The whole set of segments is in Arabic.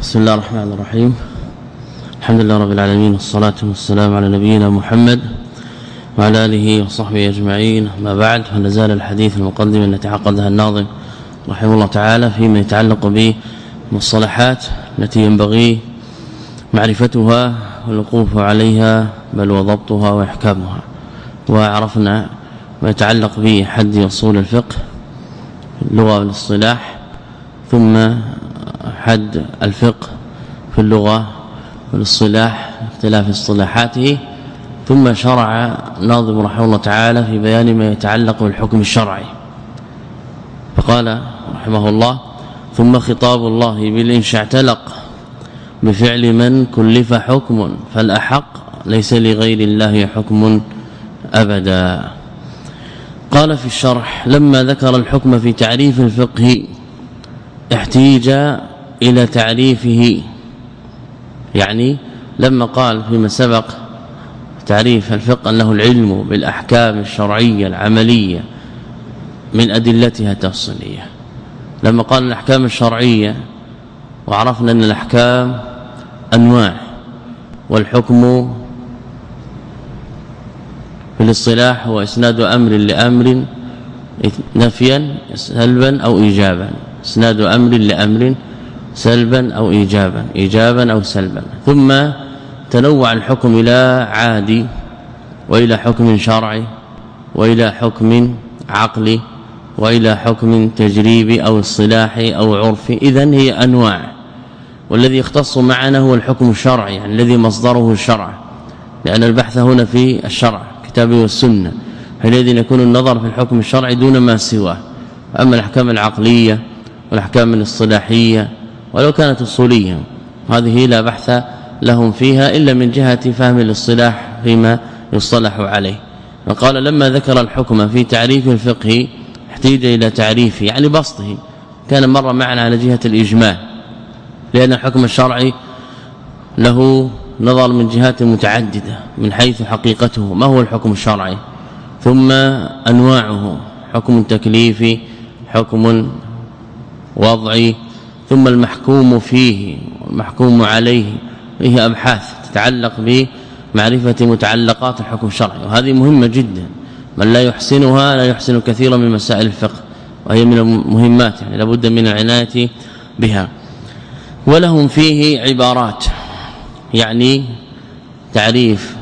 بسم الله الرحمن الرحيم. الحمد لله رب العالمين والصلاة والسلام على نبينا محمد وعلى آله وصحبه أجمعين. ما بعد فنزال الحديث المقدم التي عقدها الناظم رحمه الله تعالى فيما يتعلق بالمصطلحات التي ينبغي معرفتها والوقوف عليها بل وضبطها وإحكامها. وعرفنا ما يتعلق بحد أصول الفقه اللغة والإصطلاح ثم حد الفقه في اللغة والاصطلاح اختلاف اصطلاحاته ثم شرع ناظم رحمه الله تعالى في بيان ما يتعلق بالحكم الشرعي. فقال رحمه الله ثم خطاب الله بالانشاء اعتلق بفعل من كلف حكم فالأحق ليس لغير الله حكم أبدا. قال في الشرح لما ذكر الحكم في تعريف الفقه احتيج إلى تعريفه. يعني لما قال فيما سبق تعريف الفقه أنه العلم بالأحكام الشرعية العملية من أدلتها التفصيلية. لما قال الأحكام الشرعية وعرفنا أن الأحكام أنواع والحكم في الاصطلاح هو إسناد أمر لأمر نفيا سلبا أو ايجابا. إسناد أمر لأمر سلبا أو ايجابا ايجابا أو سلبا. ثم تنوع الحكم إلى عادي وإلى حكم شرعي وإلى حكم عقلي وإلى حكم تجريبي أو اصطلاحي أو عرفي اذا هي أنواع. والذي يختص معنا هو الحكم الشرعي يعني الذي مصدره الشرع. لأن البحث هنا في الشرع كتابه والسنة. حينئذ يكون النظر في الحكم الشرعي دون ما سواه. أما الأحكام العقلية والأحكام الاصطلاحية ولو كانت أصولية. هذه لا بحث لهم فيها إلا من جهة فهم الاصطلاح فيما يصطلح عليه. وقال لما ذكر الحكم في تعريف الفقه احتاج إلى تعريفه يعني بسطه. كان مر معنا على جهة الإجمال لأن الحكم الشرعي له نظر من جهات متعددة من حيث حقيقته ما هو الحكم الشرعي؟ ثم أنواعه حكم تكليفي حكم وضعي ثم المحكوم فيه والمحكوم عليه فيه أبحاث تتعلق بمعرفة متعلقات الحكم الشرعي وهذه مهمة جدا. من لا يحسنها لا يحسن كثيرا من مسائل الفقه وهي من المهمات يعني لابد من العناية بها. ولهم فيه عبارات يعني تعريف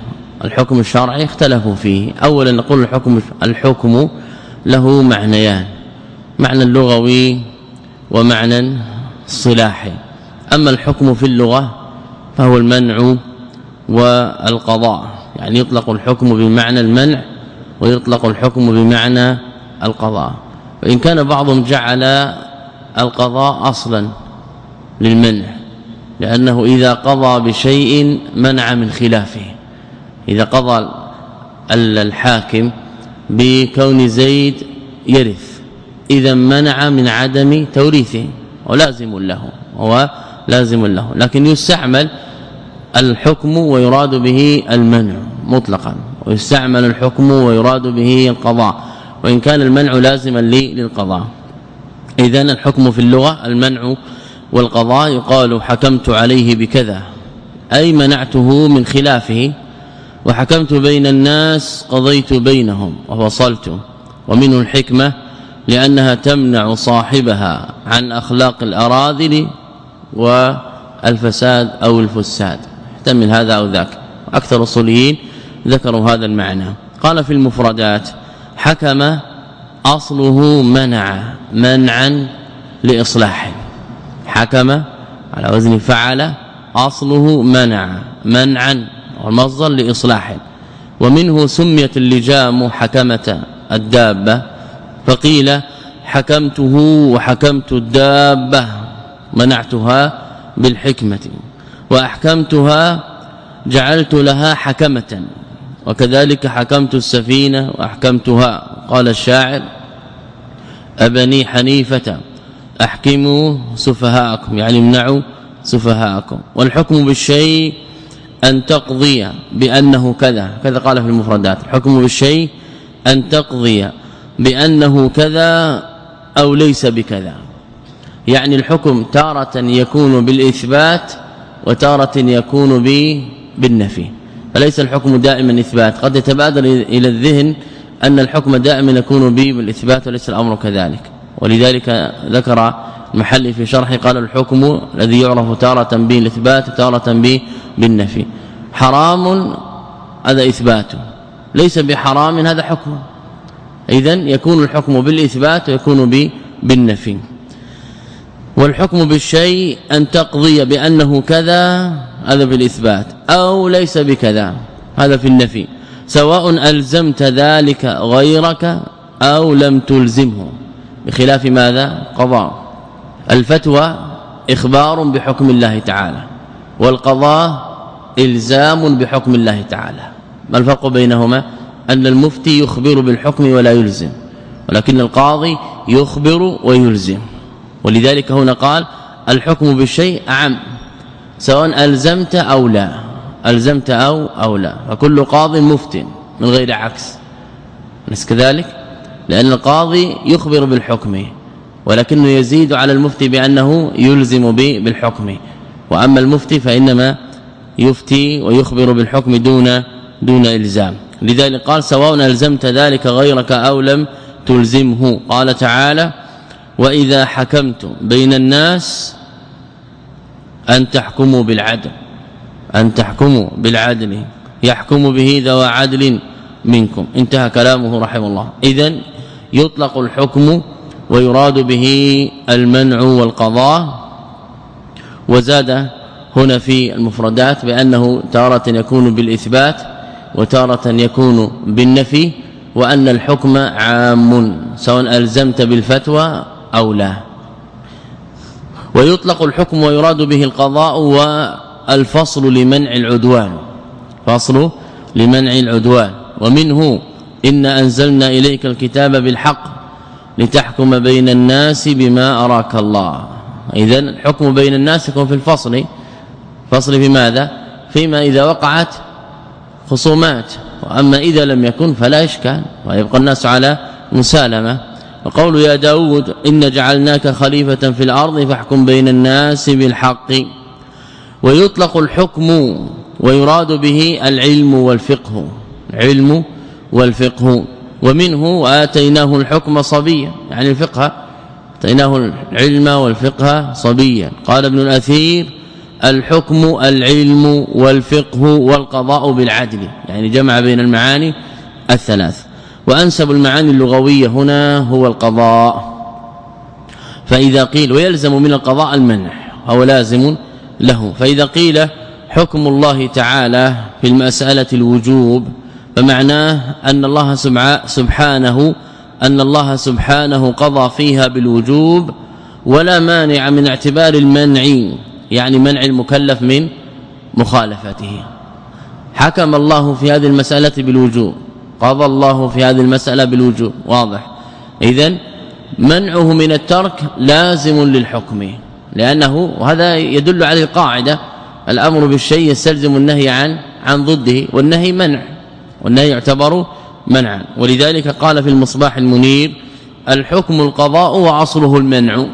الحكم الشرعي اختلفوا فيه. اولا نقول الحكم الحكم له معنيان معنى اللغوي ومعنى صلاحي أما الحكم في اللغة فهو المنع والقضاء يعني يطلق الحكم بمعنى المنع ويطلق الحكم بمعنى القضاء. وإن كان بعضهم جعل القضاء أصلا للمنع لأنه إذا قضى بشيء منع من خلافه. إذا قضى الحاكم بكون زيد يرث إذا منع من عدم توريثه. ولازم له هو لازم له. لكن يستعمل الحكم ويراد به المنع مطلقا. ويستعمل الحكم ويراد به القضاء. وإن كان المنع لازما للقضاء. اذا الحكم في اللغة المنع والقضاء يقال حكمت عليه بكذا. أي منعته من خلافه. وحكمت بين الناس قضيت بينهم وفصلت. ومنه الحكمة لأنها تمنع صاحبها عن أخلاق الأراذل والفساد أو الفساد. احتمل هذا أو ذاك. أكثر الاصوليين ذكروا هذا المعنى. قال في المفردات حكم أصله منع منعا لاصلاح حكم على وزن فعل أصله منع منعا والمصدر لاصلاح ومنه سميت اللجام حكمة الدابة فقيل حكمته وحكمت الدابة منعتها بالحكمة وأحكمتها جعلت لها حكمة وكذلك حكمت السفينة وأحكمتها. قال الشاعر أبني حنيفة أحكموا سفهاءكم يعني امنعوا سفهاءكم. والحكم بالشيء أن تقضي بأنه كذا كذا قال في المفردات. الحكم بالشيء أن تقضي بأنه كذا أو ليس بكذا. يعني الحكم تارة يكون بالإثبات وتارة يكون بالنفي. فليس الحكم دائما إثبات. قد يتبادر إلى الذهن أن الحكم دائما يكون به بالإثبات وليس الأمر كذلك. ولذلك ذكر المحلي في شرحه قال الحكم الذي يعرف تارة به الاثبات وتارة بالنفي. حرام هذا إثبات. ليس بحرام هذا حكم. اذا يكون الحكم بالإثبات ويكون بالنفي. والحكم بالشيء أن تقضي بأنه كذا هذا بالإثبات أو ليس بكذا هذا في النفي. سواء ألزمت ذلك غيرك أو لم تلزمه. بخلاف ماذا؟ قضاء. الفتوى إخبار بحكم الله تعالى والقضاء إلزام بحكم الله تعالى. ما الفرق بينهما؟ أن المفتي يخبر بالحكم ولا يلزم ولكن القاضي يخبر ويلزم. ولذلك هنا قال الحكم بالشيء أعم سواء ألزمت أو لا ألزمت أو أو لا. فكل قاض مفتن من غير عكس. أليس كذلك؟ لأن القاضي يخبر بالحكم ولكنه يزيد على المفتي بأنه يلزم به بالحكم. وأما المفتي فإنما يفتي ويخبر بالحكم دون دون إلزام. لذلك قال سواء ألزمت ذلك غيرك أو لم تلزمه. قال تعالى وإذا حكمت بين الناس أن تحكموا بالعدل أن تحكموا بالعدل يحكم به ذو عدل منكم. انتهى كلامه رحمه الله. اذا يطلق الحكم ويراد به المنع والقضاء. وزاد هنا في المفردات بأنه تارة يكون بالإثبات وتارة يكون بالنفي وأن الحكم عام سواء ألزمت بالفتوى أو لا. ويطلق الحكم ويراد به القضاء والفصل لمنع العدوان. فصل لمنع العدوان. ومنه إن أنزلنا إليك الكتاب بالحق لتحكم بين الناس بما أراك الله. اذا الحكم بين الناس يكون في الفصل. فصل في ماذا؟ فيما إذا وقعت خصومات. وأما إذا لم يكن فلا إشكال ويبقى الناس على مسالمة. وقول يا داود إن جعلناك خليفة في الأرض فاحكم بين الناس بالحق. ويطلق الحكم ويراد به العلم والفقه. علم والفقه. ومنه واتيناه الحكم صبيا. يعني الفقه آتيناه العلم والفقه صبيا. قال ابن الأثير الحكم العلم والفقه والقضاء بالعدل. يعني جمع بين المعاني الثلاث. وأنسب المعاني اللغوية هنا هو القضاء. فإذا قيل ويلزم من القضاء المنع هو لازم له. فإذا قيل حكم الله تعالى في المسألة الوجوب فمعناه أن الله سبحانه أن الله سبحانه قضى فيها بالوجوب ولا مانع من اعتبار المنع. يعني منع المكلف من مخالفته. حكم الله في هذه المسألة بالوجوب. قضى الله في هذه المسألة بالوجوب. واضح. اذا منعه من الترك لازم للحكم. لأنه وهذا يدل على القاعدة. الأمر بالشيء يستلزم النهي عن عن ضده. والنهي منع. والنهي يعتبر منعا. ولذلك قال في المصباح المنير الحكم القضاء وأصله المنع.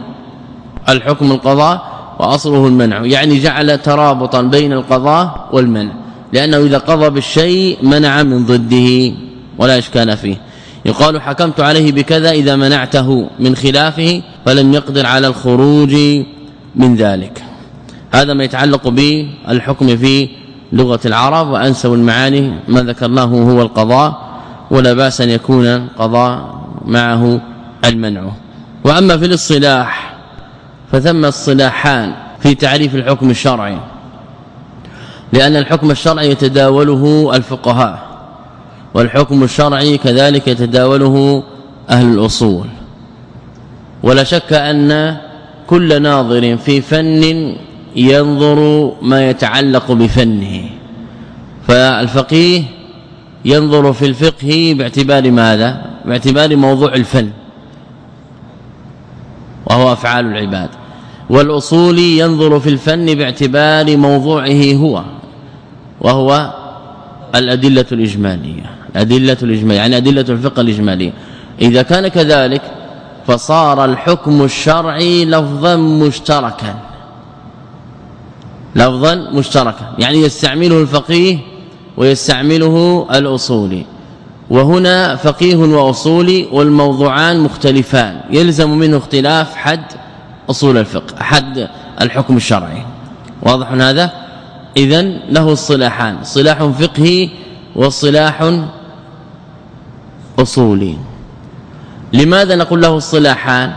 الحكم القضاء وأصله المنع يعني جعل ترابطا بين القضاء والمنع لأنه إذا قضى بالشيء منع من ضده ولا إشكال فيه. يقال حكمت عليه بكذا إذا منعته من خلافه فلم يقدر على الخروج من ذلك. هذا ما يتعلق بالحكم في لغة العرب وأنسب المعاني ما ذكرناه هو القضاء ولا بأس أن يكون القضاء معه المنع. وأما في الاصطلاح فثم اصطلاحان في تعريف الحكم الشرعي لأن الحكم الشرعي يتداوله الفقهاء والحكم الشرعي كذلك يتداوله أهل الأصول. ولا شك أن كل ناظر في فن ينظر ما يتعلق بفنه فالفقيه ينظر في الفقه باعتبار ماذا؟ باعتبار موضوع الفن وهو أفعال العباد. والاصولي ينظر في الفن باعتبار موضوعه هو وهو الأدلة الإجمالية الأدلة الإجمالية يعني أدلة الفقه الإجمالية. إذا كان كذلك فصار الحكم الشرعي لفظا مشتركا. لفظا مشتركا يعني يستعمله الفقيه ويستعمله الاصولي وهنا فقيه واصولي والموضوعان مختلفان يلزم منه اختلاف حد أصول الفقه حد الحكم الشرعي. واضح هذا؟ اذا له الصلاحان صلاح فقهي وصلاح أصولي. لماذا نقول له الصلاحان؟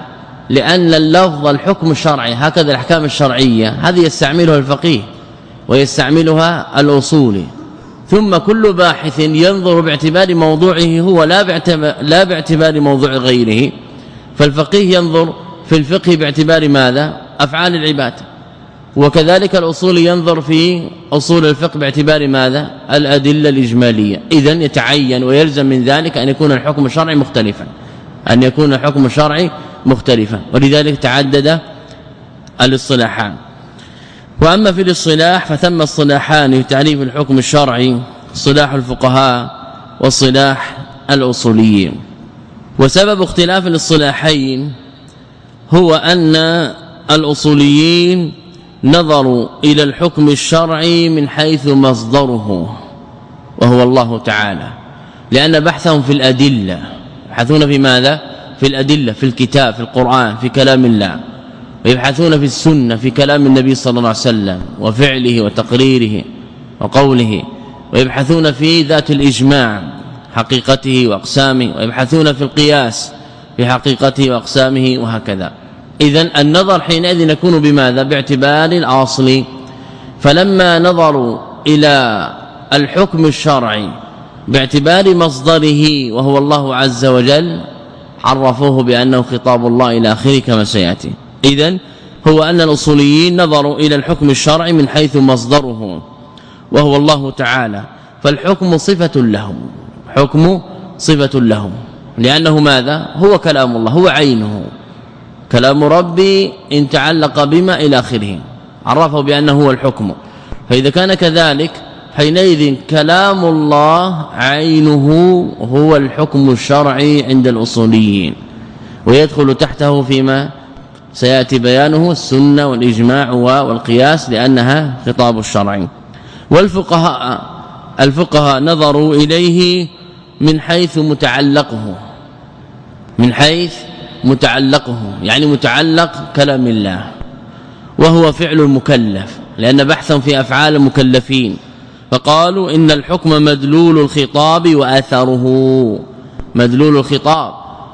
لأن اللفظ الحكم الشرعي هكذا الأحكام الشرعية هذه يستعملها الفقيه ويستعملها الأصولي. ثم كل باحث ينظر باعتبار موضوعه هو لا باعتبار لا باعتبار موضوع غيره. فالفقيه ينظر في الفقه باعتبار ماذا؟ أفعال العباد وكذلك الأصول ينظر في أصول الفقه باعتبار ماذا؟ الأدلة الإجمالية. اذا يتعين ويلزم من ذلك أن يكون الحكم الشرعي مختلفا. أن يكون الحكم الشرعي مختلفا. ولذلك تعدد الاصطلاحان. وأما في الاصطلاح فثم الصلاحان في تعريف الحكم الشرعي صلاح الفقهاء والصلاح الأصوليين. وسبب اختلاف الاصطلاحين هو أن الأصوليين نظروا إلى الحكم الشرعي من حيث مصدره وهو الله تعالى. لأن بحثهم في الأدلة يبحثون في ماذا؟ في الأدلة في الكتاب في القرآن في كلام الله. ويبحثون في السنة في كلام النبي صلى الله عليه وسلم وفعله وتقريره وقوله. ويبحثون في ذات الإجماع حقيقته وأقسامه. ويبحثون في القياس في حقيقته وأقسامه وهكذا. اذا النظر حينئذ يكون بماذا؟ باعتبار الأصل. فلما نظروا إلى الحكم الشرعي باعتبار مصدره وهو الله عز وجل عرفوه بأنه خطاب الله إلى آخره كما سيأتي. اذا هو أن الأصوليين نظروا إلى الحكم الشرعي من حيث مصدره وهو الله تعالى. فالحكم صفة لهم. حكم صفة لهم. لأنه ماذا؟ هو كلام الله هو عينه. كلام ربي إن تعلق بما إلى آخره. عرفه بأنه هو الحكم. فإذا كان كذلك حينئذ كلام الله عينه هو الحكم الشرعي عند الأصوليين. ويدخل تحته فيما سيأتي بيانه السنة والإجماع والقياس لأنها خطاب الشرع والفقهاء الفقهاء نظروا إليه من حيث متعلقه. من حيث متعلقه يعني متعلق كلام الله وهو فعل المكلف لأن بحثا في أفعال المكلفين فقالوا إن الحكم مدلول الخطاب واثره مدلول الخطاب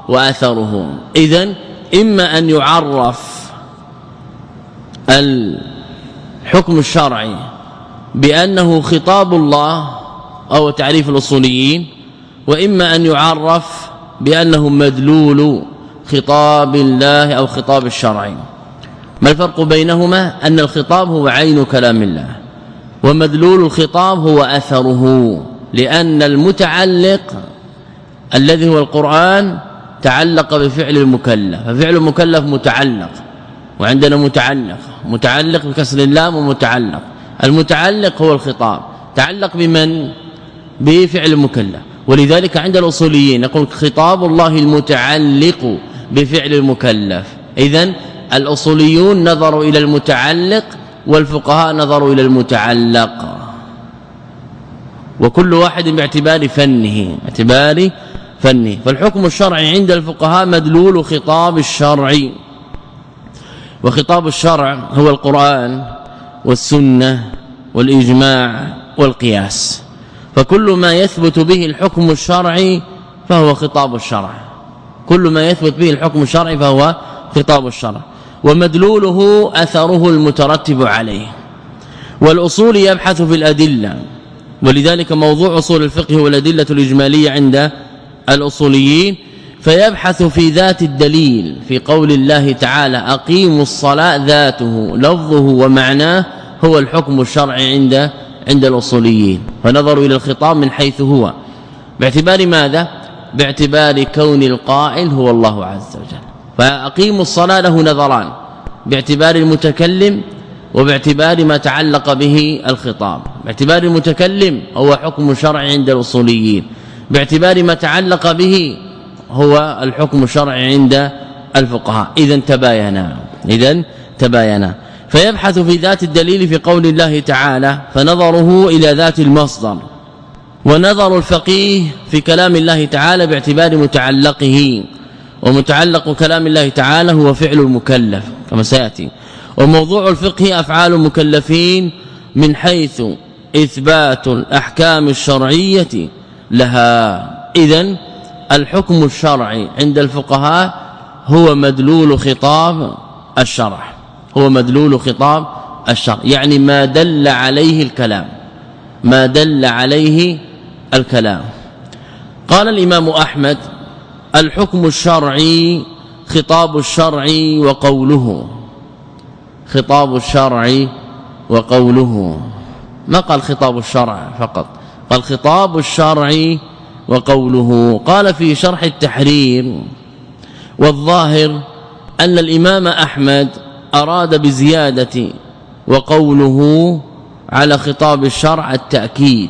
واثره اذا إما أن يعرف الحكم الشرعي بأنه خطاب الله أو تعريف الأصوليين وإما أن يعرف بأنه مدلول خطاب الله أو خطاب الشرعي ما الفرق بينهما؟ أن الخطاب هو عين كلام الله ومدلول الخطاب هو أثره لأن المتعلق الذي هو القرآن تعلق بفعل المكلف ففعل المكلف متعلق وعندنا متعلق متعلق بكسر اللام ومتعلق. المتعلق هو الخطاب تعلق بمن؟ بفعل المكلف. ولذلك عند الأصوليين نقول خطاب الله المتعلق بفعل المكلف. اذا الأصوليون نظروا إلى المتعلق والفقهاء نظروا إلى المتعلق. وكل واحد باعتبار فنه اعتبار فنه. فالحكم الشرعي عند الفقهاء مدلول خطاب الشرع. وخطاب الشرع هو القرآن والسنة والإجماع والقياس. فكل ما يثبت به الحكم الشرعي فهو خطاب الشرع. كل ما يثبت به الحكم الشرعي فهو خطاب الشرع. ومدلوله أثره المترتب عليه. والأصول يبحث في الأدلة. ولذلك موضوع أصول الفقه والادله الإجمالية عند الأصوليين. فيبحث في ذات الدليل في قول الله تعالى أقيموا الصلاة ذاته لفظه ومعناه هو الحكم الشرعي عند عند الأصوليين فنظروا إلى الخطاب من حيث هو. باعتبار ماذا؟ باعتبار كون القائل هو الله عز وجل. فأقيموا الصلاة له نظران باعتبار المتكلم وباعتبار ما تعلق به الخطاب. باعتبار المتكلم هو حكم شرعي عند الأصوليين باعتبار ما تعلق به هو الحكم الشرعي عند الفقهاء. اذا تباينا اذا تباينا. فيبحث في ذات الدليل في قول الله تعالى فنظره إلى ذات المصدر ونظر الفقيه في كلام الله تعالى باعتبار متعلقه ومتعلق كلام الله تعالى هو فعل المكلف كما سيأتي. وموضوع الفقه أفعال المكلفين من حيث إثبات الأحكام الشرعية لها. اذا الحكم الشرعي عند الفقهاء هو مدلول خطاب الشرع. هو مدلول خطاب الشرع. يعني ما دل عليه الكلام. ما دل عليه الكلام. قال الإمام أحمد الحكم الشرعي خطاب الشرع وقوله. خطاب الشرع وقوله. ما قال خطاب الشرع فقط؟ قال خطاب الشرع وقوله. قال في شرح التحرير والظاهر أن الإمام أحمد أراد بزيادة وقوله على خطاب الشرع التأكيد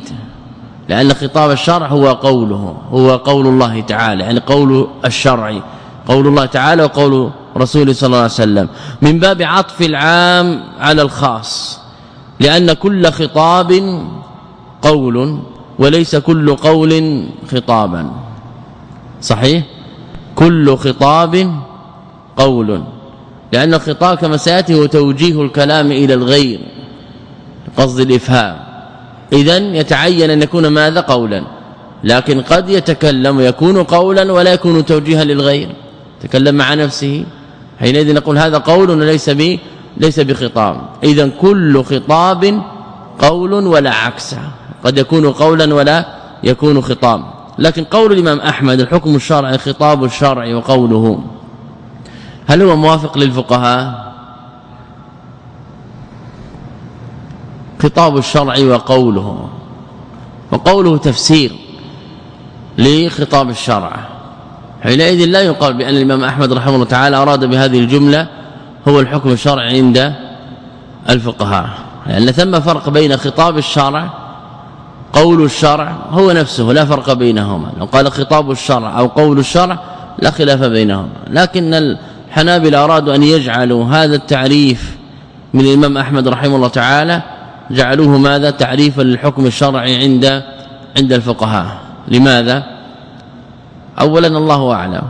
لأن خطاب الشرع هو قوله هو قول الله تعالى يعني قول الشرع قول الله تعالى وقول رسوله صلى الله عليه وسلم. من باب عطف العام على الخاص لأن كل خطاب قول وليس كل قول خطابا. صحيح؟ كل خطاب قول. لأن الخطاب كما سيأتي هو توجيه الكلام إلى الغير قصد الإفهام. اذا يتعين أن يكون ماذا؟ قولا. لكن قد يتكلم ويكون قولا ولا يكون توجيها للغير. تكلم مع نفسه. حينئذ نقول هذا قول وليس به ليس بخطاب. اذا كل خطاب قول ولا عكس. قد يكون قولا ولا يكون خطاب. لكن قول الإمام أحمد الحكم الشرعي خطاب الشرع وقوله. هل هو موافق للفقهاء؟ خطاب الشرع وقوله وقوله تفسير لخطاب الشرع. حينئذ لا يقال بأن الإمام أحمد رحمه الله تعالى أراد بهذه الجملة هو الحكم الشرعي عند الفقهاء. لأن ثم فرق بين خطاب الشرع قول الشرع هو نفسه لا فرق بينهما. لو قال خطاب الشرع أو قول الشرع لا خلاف بينهما. لكن الحنابلة أرادوا أن يجعلوا هذا التعريف من الإمام أحمد رحمه الله تعالى جعلوه ماذا؟ تعريفا للحكم الشرعي عند عند الفقهاء. لماذا؟ اولا الله أعلم.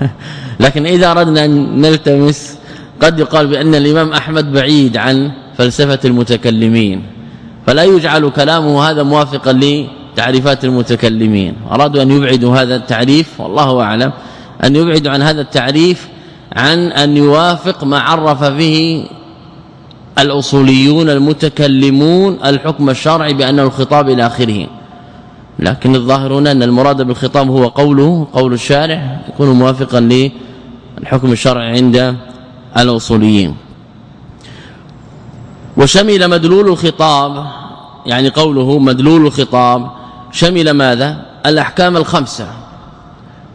لكن إذا أردنا أن نلتمس قد يقال بأن الإمام أحمد بعيد عن فلسفة المتكلمين. فلا يجعل كلامه هذا موافقا لتعريفات المتكلمين. أرادوا أن يبعدوا هذا التعريف والله أعلم أن يبعدوا عن هذا التعريف عن أن يوافق ما عرف به الأصوليون المتكلمون الحكم الشرعي بانه الخطاب إلى آخره. لكن الظاهر هنا أن المراد بالخطاب هو قوله قول الشارع يكون موافقا للحكم الشرعي عند الأصوليين. وشمل مدلول الخطاب يعني قوله مدلول الخطاب شمل ماذا؟ الأحكام الخمسة.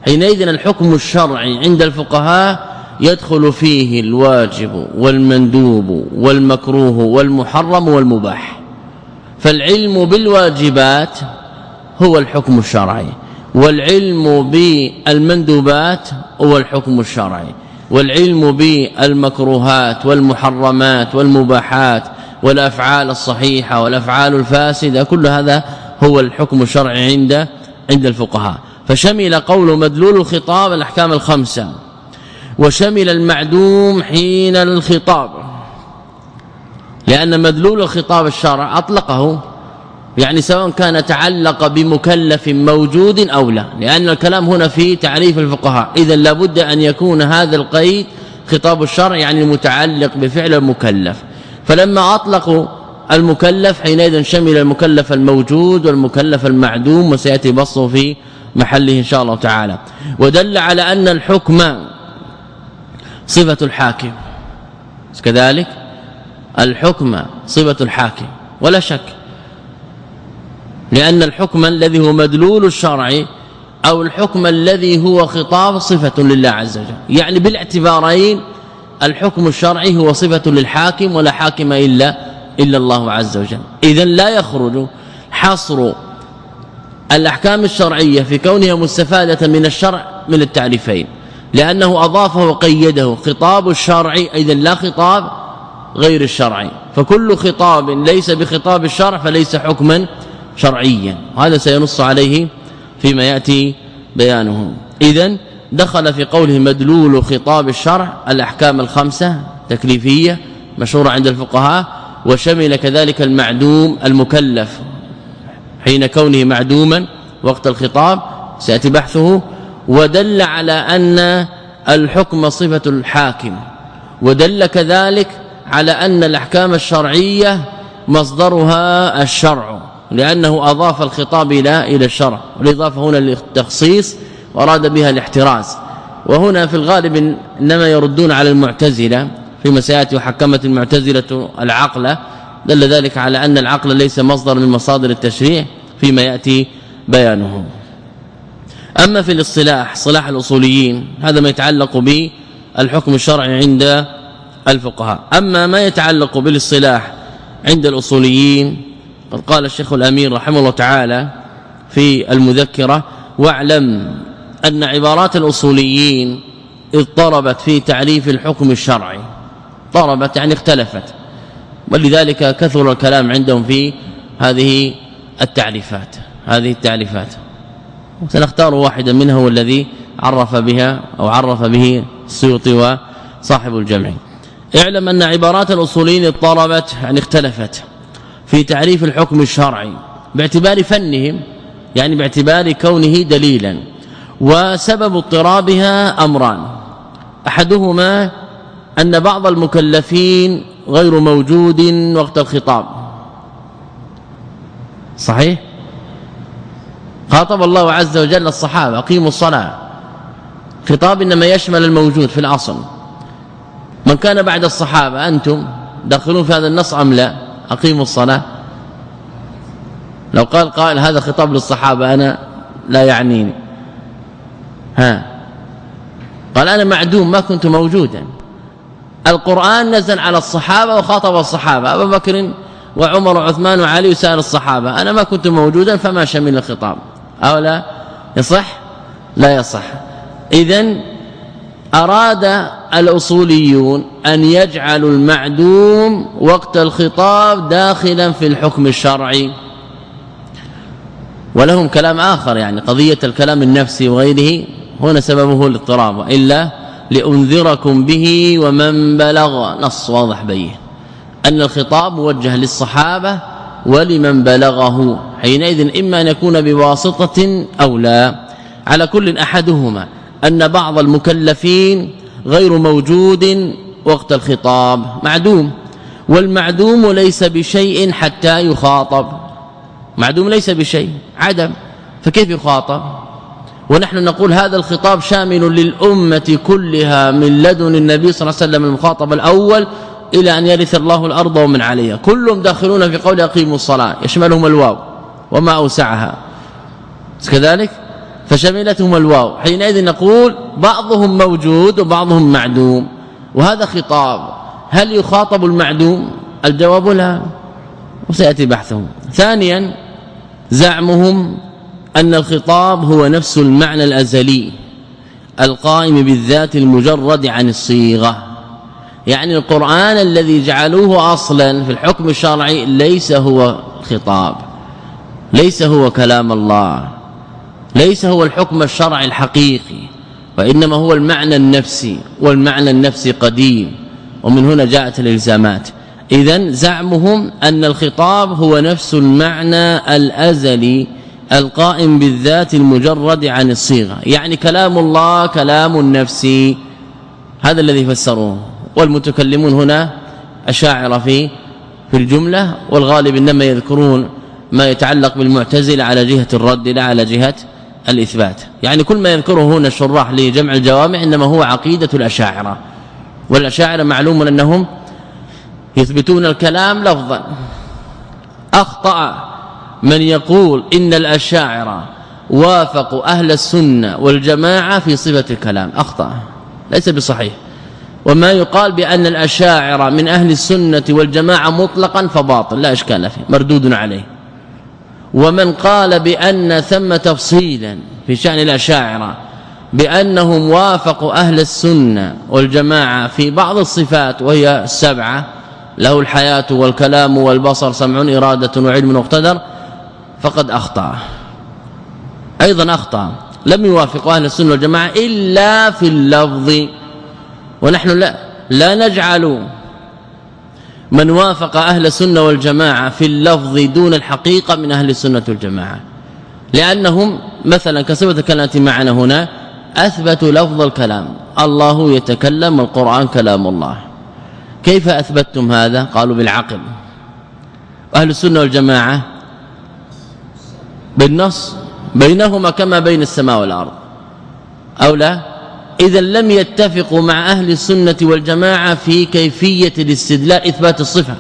حينئذ الحكم الشرعي عند الفقهاء يدخل فيه الواجب والمندوب والمكروه والمحرم والمباح. فالعلم بالواجبات هو الحكم الشرعي والعلم بالمندوبات هو الحكم الشرعي والعلم بالمكروهات والمحرمات والمباحات والأفعال الصحيحة والأفعال الفاسدة كل هذا هو الحكم الشرعي عند عند الفقهاء. فشمل قول مدلول الخطاب الأحكام الخمسة. وشمل المعدوم حين الخطاب. لأن مدلول الخطاب الشرع أطلقه يعني سواء كان تعلق بمكلف موجود أو لا. لأن الكلام هنا في تعريف الفقهاء. إذا لابد أن يكون هذا القيد خطاب الشرع يعني متعلق بفعل المكلف. فلما أطلقوا المكلف حينئذ شمل المكلف الموجود والمكلف المعدوم وسيأتي بسطه في محله إن شاء الله تعالى. ودل على أن الحكم صفة الحاكم. كذلك الحكم صفة الحاكم. ولا شك لأن الحكم الذي هو مدلول الشرع أو الحكم الذي هو خطاب صفة لله عز وجل. يعني بالاعتبارين الحكم الشرعي هو صفة للحاكم ولا حاكم إلا إلا الله عز وجل. إذا لا يخرج حصر الأحكام الشرعية في كونها مستفادة من الشرع من التعريفين. لأنه أضافه وقيده. خطاب الشرع إذا لا خطاب غير الشرعي فكل خطاب ليس بخطاب الشرع فليس حكما شرعيا. وهذا سينص عليه فيما يأتي بيانه. إذا دخل في قوله مدلول خطاب الشرع الأحكام الخمسة تكليفية مشهورة عند الفقهاء وشمل كذلك المعدوم المكلف. حين كونه معدوما وقت الخطاب سيأتي بحثه ودل على أن الحكم صفة الحاكم ودل كذلك على أن الأحكام الشرعية مصدرها الشرع لأنه أضاف الخطاب إلى إلى الشرع والإضافة هنا للتخصيص وأراد بها الاحتراز. وهنا في الغالب إنما يردون على المعتزلة في مسائل وحكمت المعتزلة العقل دل ذلك على أن العقل ليس مصدر من مصادر التشريع فيما يأتي بيانه أما في الاصطلاح صلاح الأصوليين هذا ما يتعلق بالحكم الشرعي عند الفقهاء. أما ما يتعلق بالاصطلاح عند الأصوليين قد قال الشيخ الأمير رحمه الله تعالى في المذكرة واعلم أن عبارات الأصوليين اضطربت في تعريف الحكم الشرعي. اضطربت يعني اختلفت. ولذلك كثر الكلام عندهم في هذه التعريفات هذه التعريفات سنختار واحدا منها هو الذي عرف بها أو عرف به السيوطي وصاحب الجمع. اعلم أن عبارات الأصوليين اضطربت يعني اختلفت في تعريف الحكم الشرعي باعتبار فنهم يعني باعتبار كونه دليلا وسبب اضطرابها أمران. أحدهما أن بعض المكلفين غير موجود وقت الخطاب. صحيح؟ خاطب الله عز وجل الصحابة أقيموا الصلاة. خطاب إنما يشمل الموجود في الاصل من كان بعد الصحابة أنتم داخلون في هذا النص أم لا؟ أقيموا الصلاة. لو قال قائل هذا خطاب للصحابة أنا لا يعنيني. ها. قال أنا معدوم ما كنت موجودا. القرآن نزل على الصحابة وخاطب الصحابة أبو بكر وعمر وعثمان وعلي وسائر الصحابة. أنا ما كنت موجودا فما شمل الخطاب. أو لا يصح؟ لا يصح. اذا أراد الأصوليون أن يجعلوا المعدوم وقت الخطاب داخلا في الحكم الشرعي. ولهم كلام آخر يعني قضية الكلام النفسي وغيره هنا سببه الاضطراب. والا لأنذركم به ومن بلغ. نص واضح به أن الخطاب موجه للصحابة ولمن بلغه. حينئذ إما أن يكون بواسطة أو لا. على كل أحدهما. أن بعض المكلفين غير موجود وقت الخطاب. معدوم. والمعدوم ليس بشيء حتى يخاطب. معدوم ليس بشيء. عدم. فكيف يخاطب؟ ونحن نقول هذا الخطاب شامل للأمة كلها من لدن النبي صلى الله عليه وسلم المخاطب الأول إلى أن يرث الله الأرض ومن عليها. كلهم داخلون في قول أقيموا الصلاة. يشملهم الواو. وما أوسعها. كذلك؟ فشملتهم الواو. حينئذ نقول بعضهم موجود وبعضهم معدوم. وهذا خطاب. هل يخاطب المعدوم؟ الجواب لا. وسيأتي بحثه ثانيا زعمهم أن الخطاب هو نفس المعنى الأزلي القائم بالذات المجرد عن الصيغة. يعني القرآن الذي جعلوه أصلا في الحكم الشرعي ليس هو خطاب ليس هو كلام الله ليس هو الحكم الشرعي الحقيقي وإنما هو المعنى النفسي والمعنى النفسي قديم ومن هنا جاءت الإلزامات. اذا زعمهم أن الخطاب هو نفس المعنى الأزلي القائم بالذات المجرد عن الصيغة يعني كلام الله كلام نفسي هذا الذي فسروه. والمتكلمون هنا اشاعره في في الجملة والغالب إنما يذكرون ما يتعلق بالمعتزلة على جهة الرد لا على جهة الإثبات. يعني كل ما يذكره هنا الشراح لجمع الجوامع إنما هو عقيدة الأشاعرة. والأشاعرة معلوم أنهم يثبتون الكلام لفظا. أخطأ من يقول إن الأشاعرة وافقوا أهل السنة والجماعة في صفة الكلام. أخطأ. ليس بصحيح. وما يقال بأن الأشاعرة من أهل السنة والجماعة مطلقا فباطل لا إشكال فيه مردود عليه. ومن قال بأن ثم تفصيلا في شأن الأشاعرة بأنهم وافقوا أهل السنة والجماعة في بعض الصفات وهي السبعة له الحياة والكلام والبصر سمع إرادة وعلم وقدر فقد أخطأ. أيضا أخطأ. لم يوافق أهل السنة والجماعة إلا في اللفظ ونحن لا. لا نجعل من وافق أهل السنة والجماعة في اللفظ دون الحقيقة من أهل السنة والجماعة. لأنهم مثلا كصفة كانت معنا هنا أثبتوا لفظ الكلام. الله يتكلم القرآن كلام الله. كيف أثبتتم هذا؟ قالوا بالعقل. أهل السنة والجماعة بالنص بينهما كما بين السماء والأرض. أو لا؟ إذا لم يتفقوا مع أهل السنة والجماعة في كيفية الاستدلال إثبات الصفة.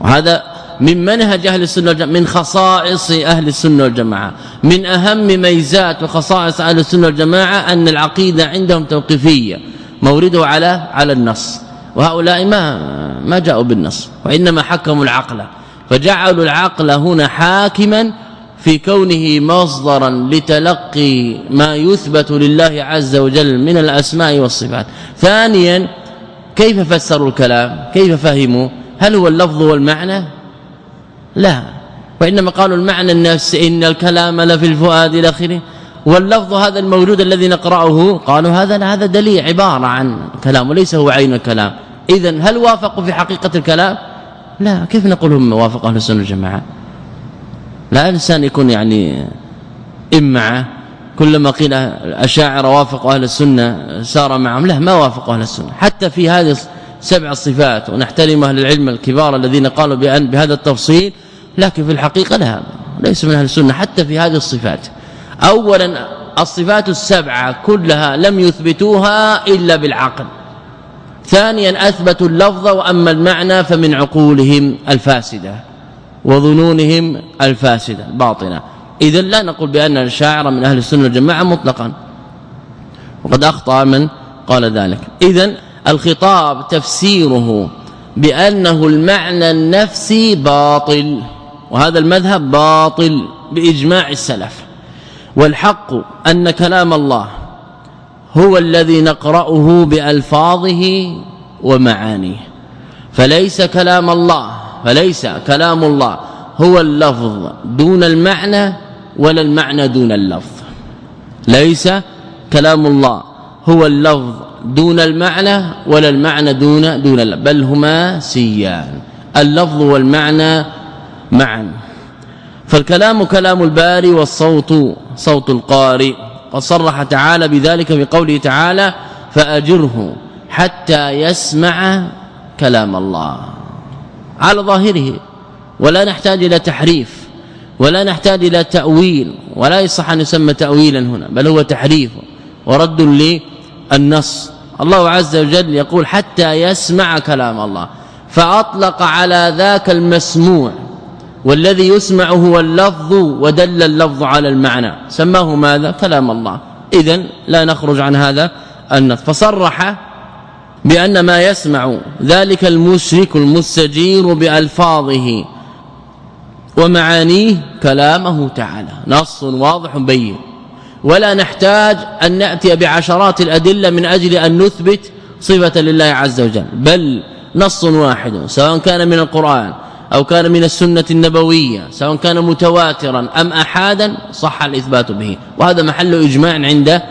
وهذا من منهج أهل السنة والجماعة من خصائص أهل السنة والجماعة. من أهم ميزات وخصائص أهل السنة والجماعة أن العقيدة عندهم توقيفية مورده على على النص. وهؤلاء ما ما جاءوا بالنص وإنما حكموا العقل. فجعلوا العقل هنا حاكما في كونه مصدرا لتلقي ما يثبت لله عز وجل من الأسماء والصفات. ثانيا كيف فسروا الكلام؟ كيف فهموا؟ هل هو اللفظ والمعنى؟ لا. وإنما قالوا المعنى النفس إن الكلام لفي الفؤاد إلى آخره. واللفظ هذا الموجود الذي نقرأه قالوا هذا هذا دليل عبارة عن كلام وليس هو عين الكلام. اذا هل وافقوا في حقيقة الكلام؟ لا. كيف نقول هم وافق أهل السنة والجماعة؟ لا الانسان يكون يعني إمعة. كلما قيل الأشاعرة وافقوا أهل السنة سار معهم. لا ما وافقوا أهل السنة. حتى في هذه سبع صفات ونحترم أهل العلم الكبار الذين قالوا بأن بهذا التفصيل لكن في الحقيقة لا ليس من أهل السنة. حتى في هذه الصفات. اولا الصفات السبعة كلها لم يثبتوها إلا بالعقل. ثانيا أثبتوا اللفظ وأما المعنى فمن عقولهم الفاسدة. وظنونهم الفاسدة الباطنه اذا لا نقول بأن الشاعر من أهل السنة والجماعة مطلقا. وقد أخطأ من قال ذلك. اذا الخطاب تفسيره بأنه المعنى النفسي باطل وهذا المذهب باطل بإجماع السلف. والحق أن كلام الله هو الذي نقرأه بألفاظه ومعانيه. فليس كلام الله فليس كلام الله هو اللفظ دون المعنى ولا المعنى دون اللفظ. ليس كلام الله هو اللفظ دون المعنى ولا المعنى دون دون اللفظ بل هما سيان. اللفظ والمعنى معا. فالكلام كلام الباري والصوت صوت القارئ. وصرح تعالى بذلك في قوله تعالى فأجره حتى يسمع كلام الله. على ظاهره. ولا نحتاج إلى تحريف ولا نحتاج إلى تأويل ولا يصح أن يسمى تاويلا هنا بل هو تحريف ورد للنص. الله عز وجل يقول حتى يسمع كلام الله فأطلق على ذاك المسموع والذي يسمع هو اللفظ ودل اللفظ على المعنى. سماه ماذا؟ كلام الله. اذا لا نخرج عن هذا النص. فصرح بأن ما يسمع ذلك المشرك المستجير بألفاظه ومعانيه كلامه تعالى. نص واضح بين. ولا نحتاج أن نأتي بعشرات الأدلة من أجل أن نثبت صفة لله عز وجل. بل نص واحد سواء كان من القرآن أو كان من السنة النبوية سواء كان متواترا أم احادا صح الإثبات به. وهذا محل إجماع عند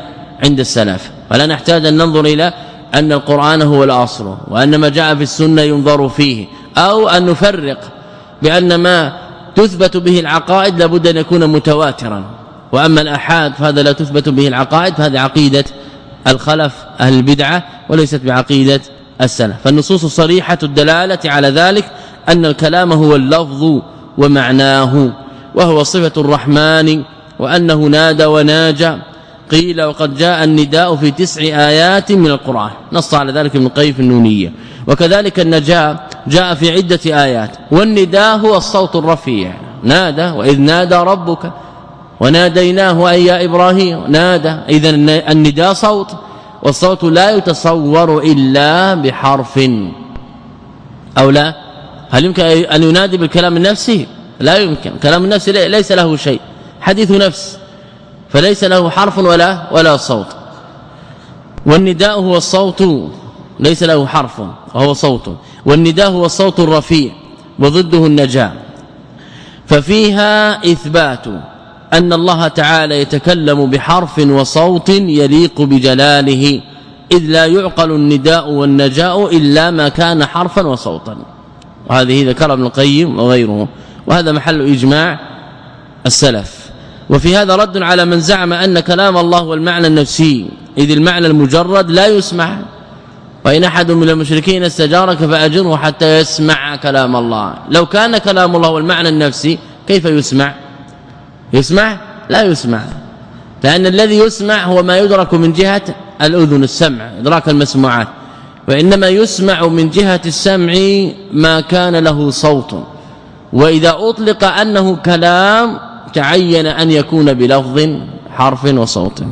عند السلف. فلا نحتاج أن ننظر إلى أن القرآن هو الأصل وأن ما جاء في السنة ينظر فيه أو أن نفرق بأن ما تثبت به العقائد لابد أن يكون متواترا. وأما الأحاد فهذا لا تثبت به العقائد فهذه عقيدة الخلف أهل البدعة وليست بعقيدة السلف. فالنصوص صريحه الدلالة على ذلك أن الكلام هو اللفظ ومعناه وهو صفة الرحمن وأنه نادى وناجى. قيل وقد جاء النداء في تسع آيات من القرآن. نص على ذلك القيم في النونية. وكذلك النجاة جاء في عدة آيات. والنداء هو الصوت الرفيع. نادى وإذ نادى ربك وناديناه أي يا إبراهيم. نادى. إذا النداء صوت. والصوت لا يتصور إلا بحرف. أو لا؟ هل يمكن أن ينادي بالكلام النفسي؟ لا يمكن. كلام النفس ليس له شيء. حديث نفس. فليس له حرف ولا ولا صوت. والنداء هو الصوت ليس له حرف وهو صوت. والنداء هو الصوت الرفيع وضده النجاة. ففيها إثبات أن الله تعالى يتكلم بحرف وصوت يليق بجلاله إذ لا يعقل النداء والنجاء إلا ما كان حرفا وصوتا. وهذه ذكر ابن القيم وغيره. وهذا محل إجماع السلف. وفي هذا رد على من زعم أن كلام الله والمعنى النفسي إذ المعنى المجرد لا يسمع. وإن أحد من المشركين استجارك فأجره حتى يسمع كلام الله. لو كان كلام الله والمعنى النفسي كيف يسمع؟ يسمع؟ لا يسمع. لأن الذي يسمع هو ما يدرك من جهة الأذن السمع إدراك المسموعات. وإنما يسمع من جهة السمع ما كان له صوت. وإذا أطلق أنه كلام تعين أن يكون بلفظ حرف وصوت.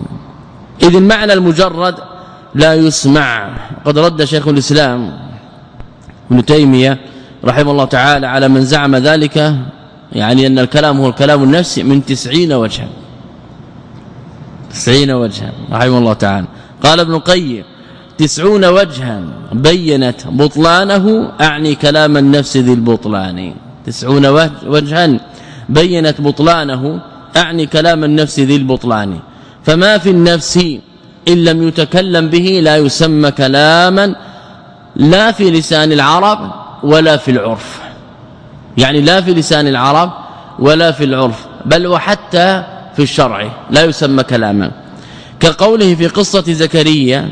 إذ المعنى المجرد لا يسمع. قد رد شيخ الإسلام ابن تيمية رحمه الله تعالى على من زعم ذلك يعني أن الكلام هو الكلام النفسي من تسعين وجها. تسعين وجها رحمه الله تعالى. قال ابن القيم تسعون وجها بينت بطلانه أعني كلام النفس ذي البطلان. تسعون وجها بينت بطلانه أعني كلام النفس ذي البطلان. فما في النفس إن لم يتكلم به لا يسمى كلاما لا في لسان العرب ولا في العرف. يعني لا في لسان العرب ولا في العرف بل وحتى في الشرع لا يسمى كلاما. كقوله في قصة زكريا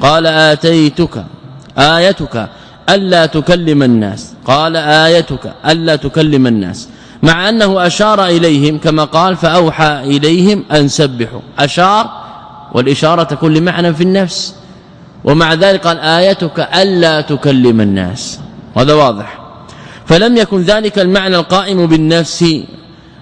قال آتيتك آيتك ألا تكلم الناس. قال آيتك ألا تكلم الناس. مع أنه أشار إليهم كما قال فأوحى إليهم أن سبحوا. أشار والإشارة تكون لمعنى في النفس. ومع ذلك قال آيتك ألا تكلم الناس. هذا واضح. فلم يكن ذلك المعنى القائم بالنفس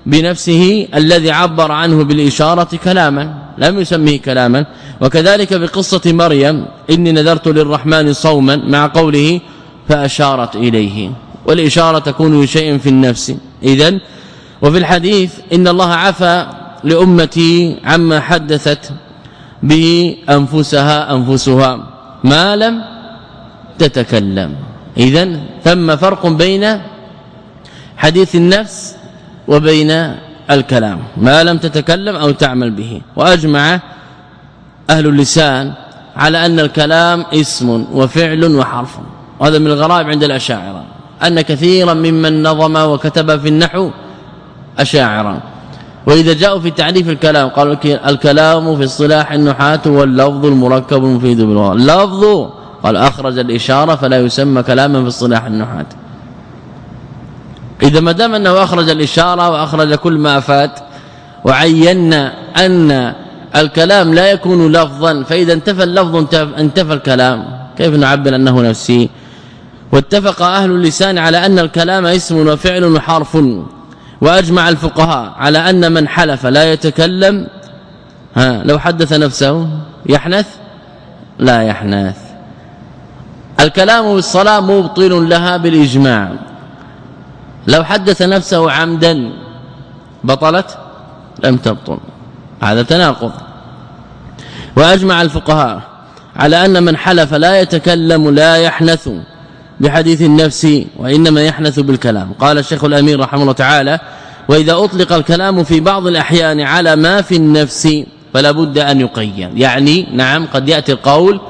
بنفسه الذي عبر عنه بالإشارة كلاما. لم يسميه كلاما. وكذلك بقصة مريم إني نذرت للرحمن صوما مع قوله فأشارت إليه. والإشارة تكون لشيء في النفس. اذا وفي الحديث إن الله عفى لأمتي عما حدثت به أنفسها أنفسها ما لم تتكلم. اذا ثم فرق بين حديث النفس وبين الكلام. ما لم تتكلم أو تعمل به. وأجمع أهل اللسان على أن الكلام اسم وفعل وحرف. وهذا من الغرائب عند الأشاعرة. أن كثيرا ممن نظم وكتب في النحو اشاعره وإذا جاءوا في تعريف الكلام قالوا الكلام في اصطلاح النحاة واللفظ المركب المفيد باللغة اللفظ قال أخرج الإشارة فلا يسمى كلاما في اصطلاح النحاة إذا ما دام أنه أخرج الإشارة وأخرج كل ما فات وعينا أن الكلام لا يكون لفظا فإذا انتفى اللفظ انتفى الكلام. كيف نعبر أنه نفسي؟ واتفق أهل اللسان على أن الكلام اسم وفعل وحرف وأجمع الفقهاء على أن من حلف لا يتكلم. ها لو حدث نفسه يحنث؟ لا يحنث. الكلام بالصلاه مبطل لها بالإجماع. لو حدث نفسه عمدا بطلت؟ لم تبطل. هذا تناقض. وأجمع الفقهاء على أن من حلف لا يتكلم لا يحنث. بحديث النفس وإنما يحنث بالكلام. قال الشيخ الأمير رحمه الله تعالى وإذا أطلق الكلام في بعض الأحيان على ما في النفس فلا بد أن يقيد يعني نعم قد يأتي القول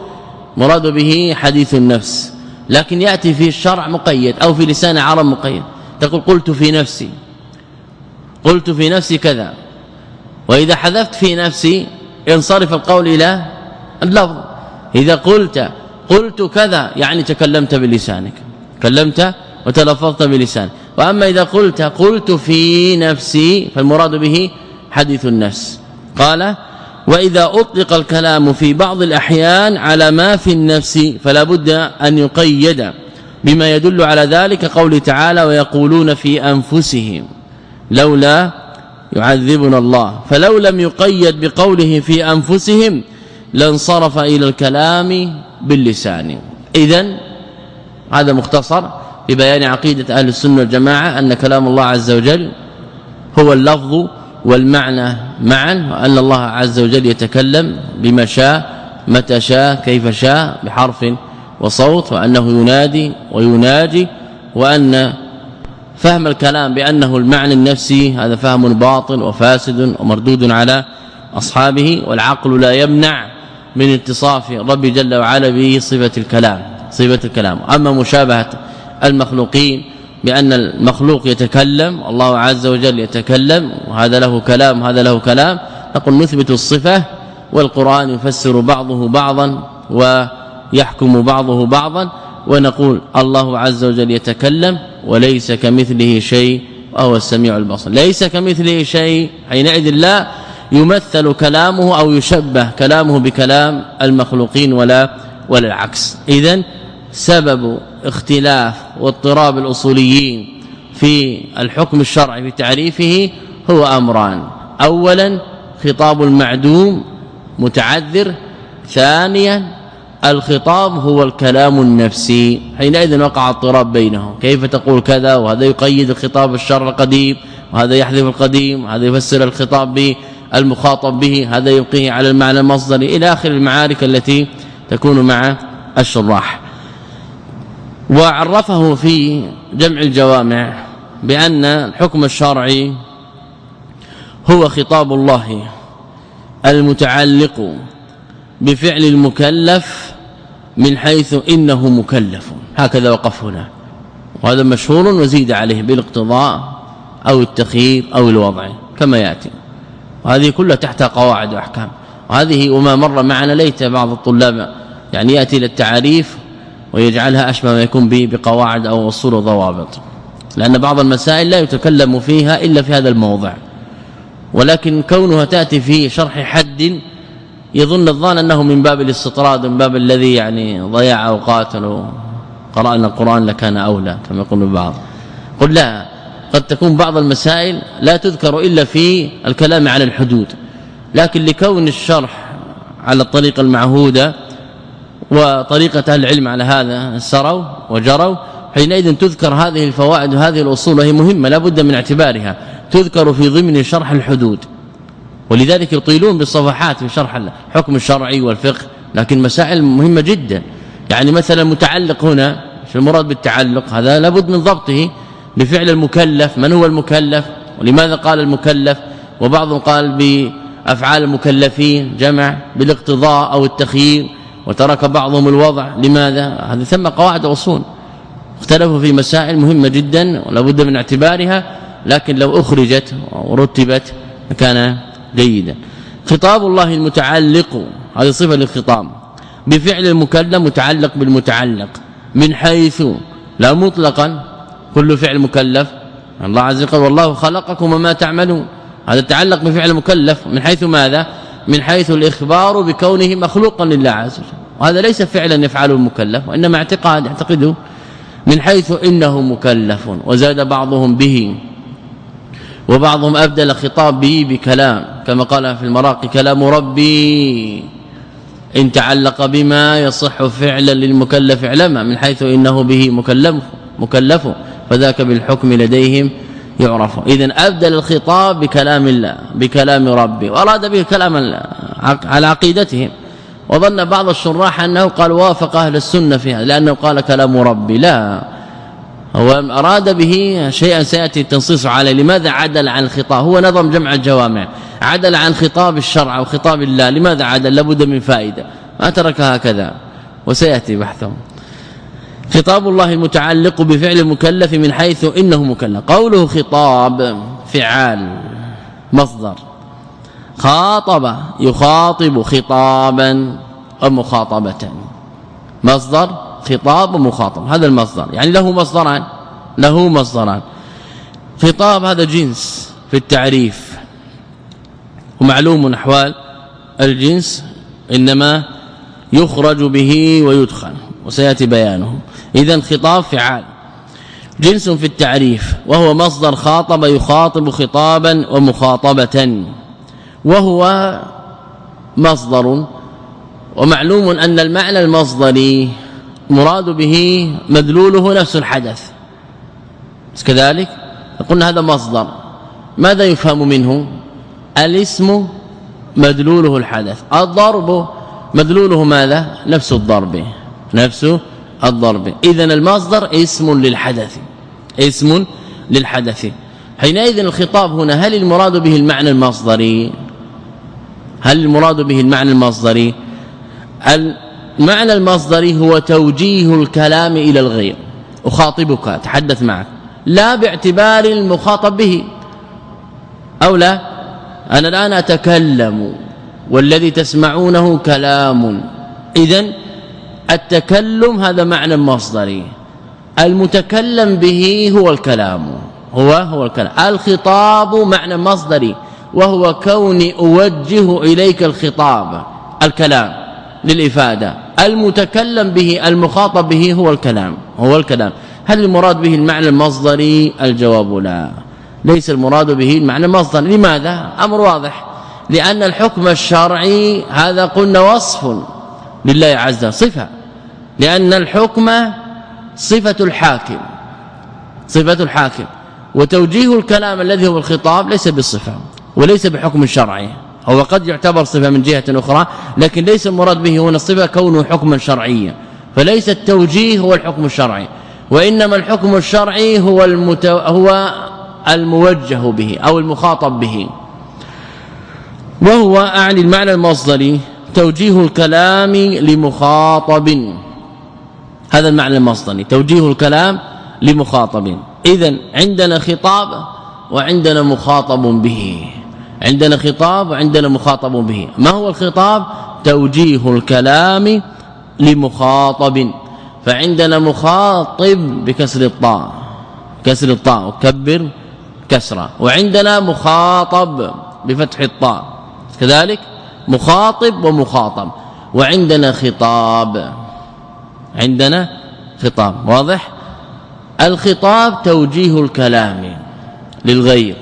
مراد به حديث النفس لكن يأتي في الشرع مقيد أو في لسان عرب مقيد. تقول قلت في نفسي قلت في نفسي كذا. وإذا حذفت في نفسي ينصرف القول إلى اللفظ. إذا قلت قلت كذا يعني تكلمت بلسانك. كلمت وتلفظت بلسانك. وأما إذا قلت قلت في نفسي فالمراد به حديث النفس. قال وإذا أطلق الكلام في بعض الأحيان على ما في النفس فلا بد أن يقيد. بما يدل على ذلك قول تعالى ويقولون في أنفسهم لولا يعذبنا الله. فلو لم يقيد بقوله في أنفسهم لانصرف إلى الكلام باللسان. اذا هذا مختصر في بيان عقيدة أهل السنة والجماعة أن كلام الله عز وجل هو اللفظ والمعنى معا وأن الله عز وجل يتكلم بما شاء متى شاء كيف شاء بحرف وصوت وأنه ينادي ويناجي وأن فهم الكلام بأنه المعنى النفسي هذا فهم باطل وفاسد ومردود على أصحابه والعقل لا يمنع من اتصاف رب جل وعلا به صفه الكلام صفة الكلام. أما مشابهة المخلوقين بأن المخلوق يتكلم الله عز وجل يتكلم وهذا له كلام وهذا له كلام نقول نثبت الصفة والقرآن يفسر بعضه بعضا ويحكم بعضه بعضا ونقول الله عز وجل يتكلم وليس كمثله شيء وهو السميع البصير. ليس كمثله شيء حينئذ لا يمثل كلامه أو يشبه كلامه بكلام المخلوقين ولا ولا العكس اذا سبب اختلاف واضطراب الأصوليين في الحكم الشرعي في تعريفه هو أمران. اولا خطاب المعدوم متعذر. ثانيا الخطاب هو الكلام النفسي. حينئذ وقع اضطراب بينهم. كيف تقول كذا؟ وهذا يقيد الخطاب الشرع القديم وهذا يحذف القديم وهذا يفسر الخطاب بالمخاطب به هذا يبقيه على المعنى المصدري إلى آخر المعارك التي تكون مع الشراح. وعرفه في جمع الجوامع بأن الحكم الشرعي هو خطاب الله المتعلق بفعل المكلف من حيث إنه مكلف. هكذا وقف هنا. وهذا مشهور وزيد عليه بالإقتضاء أو التخيير أو الوضع كما يأتي. وهذه كلها تحت قواعد وأحكام. وهذه وما مر معنا ليت بعض الطلاب يعني يأتي للتعاريف ويجعلها أشبه ما يكون به بقواعد أو اصول وضوابط لأن بعض المسائل لا يتكلم فيها إلا في هذا الموضع. ولكن كونها تأتي في شرح حد يظن الظان أنه من باب الاستطراد من باب الذي يعني ضيع أوقات قرأنا القرآن لكان أولى كما يقول البعض قل لا قد تكون بعض المسائل لا تذكر إلا في الكلام على الحدود لكن لكون الشرح على الطريقة المعهودة وطريقة أهل العلم على هذا سروا وجروا حينئذ تذكر هذه الفوائد وهذه الأصول وهي مهمة لا بد من اعتبارها تذكر في ضمن شرح الحدود. ولذلك يطيلون بالصفحات في شرح الحكم الشرعي والفقه لكن مسائل مهمة جدا. يعني مثلا متعلق هنا شو المراد بالتعلق؟ هذا لابد من ضبطه بفعل المكلف من هو المكلف؟ ولماذا قال المكلف؟ وبعضهم قال بأفعال المكلفين جمع بالاقتضاء أو التخيير وترك بعضهم الوضع. لماذا؟ هذه ثم قواعد اصول اختلفوا في مسائل مهمة جدا ولا بد من اعتبارها لكن لو أخرجت ورتبت كان جيدا. خطاب الله المتعلق هذه صفة للخطاب. بفعل المكلم متعلق بالمتعلق. من حيث لا مطلقا كل فعل مكلف. الله عز وجل والله خلقكم وما تعملون. هذا تعلق بفعل مكلف. من حيث ماذا؟ من حيث الإخبار بكونه مخلوقا لله عز وجل. وهذا ليس فعلا يفعله المكلف وإنما اعتقاد يعتقده من حيث إنه مكلف. وزاد بعضهم به وبعضهم أبدل خطاب به بكلام. كما قال في المراقي كلام ربي إن تعلق بما يصح فعلا للمكلف علما من حيث إنه به مكلف مكلف. فذاك بالحكم لديهم يعرف. اذا أبدل الخطاب بكلام الله بكلام ربي وأراد به كلام على عقيدتهم. وظن بعض الشراح أنه قال وافق أهل السنة فيها لأنه قال كلام ربي لا. هو أراد به شيئا سيأتي التنصيص عليه. لماذا عدل عن الخطاب؟ هو نظم جمع الجوامع. عدل عن خطاب الشرع وخطاب الله لماذا عدل؟ لابد من فائدة. ما ترك هكذا. وسيأتي بحثه خطاب الله المتعلق بفعل المكلف من حيث إنه مكلف. قوله خطاب فعال مصدر. خاطب يخاطب خطابا ومخاطبه مصدر خطاب ومخاطب هذا المصدر. يعني له مصدران له مصدران. خطاب هذا جنس في التعريف. ومعلوم أحوال الجنس إنما يخرج به ويدخل. وسيأتي بيانه. اذا خطاب فعال. جنس في التعريف وهو مصدر خاطب يخاطب خطابا ومخاطبه. وهو مصدر ومعلوم أن المعنى المصدري مراد به مدلوله نفس الحدث. كذلك قلنا هذا مصدر. ماذا يفهم منه؟ الاسم مدلوله الحدث. الضرب مدلوله ماذا؟ نفس الضرب. نفس الضرب. اذا المصدر اسم للحدث. اسم للحدث. حينئذ الخطاب هنا هل المراد به المعنى المصدري؟ هل المراد به المعنى المصدري؟ المعنى المصدري هو توجيه الكلام إلى الغير. أخاطبك أتحدث معك. لا باعتبار المخاطب به. أو لا؟ أنا الآن أتكلم والذي تسمعونه كلام. اذا التكلم هذا معنى مصدري. المتكلم به هو الكلام. هو هو الكلام. الخطاب معنى مصدري وهو كوني أوجه إليك الخطاب الكلام للإفادة. المتكلم به المخاطب به هو الكلام هو الكلام. هل المراد به المعنى المصدري؟ الجواب لا. ليس المراد به المعنى المصدري لماذا؟ أمر واضح. لأن الحكم الشرعي هذا قلنا وصف لله عز وجل صفة لأن الحكم صفة الحاكم صفة الحاكم. وتوجيه الكلام الذي هو الخطاب ليس بالصفة وليس بحكم شرعي. هو قد يعتبر صفة من جهة أخرى لكن ليس المراد به هنا الصفة كونه حكما شرعيا. فليس التوجيه هو الحكم الشرعي وإنما الحكم الشرعي هو المت... هو الموجه به أو المخاطب به. وهو أعني المعنى المصدري توجيه الكلام لمخاطب. هذا المعنى المصدري توجيه الكلام لمخاطب. اذا عندنا خطاب وعندنا مخاطب به. عندنا خطاب وعندنا مخاطب به. ما هو الخطاب؟ توجيه الكلام لمخاطب. فعندنا مخاطب بكسر الطاء. كسر الطاء. وكبر كسرا وعندنا مخاطب بفتح الطاء. كذلك مخاطب ومخاطب. وعندنا خطاب. عندنا خطاب واضح؟ الخطاب توجيه الكلام للغير.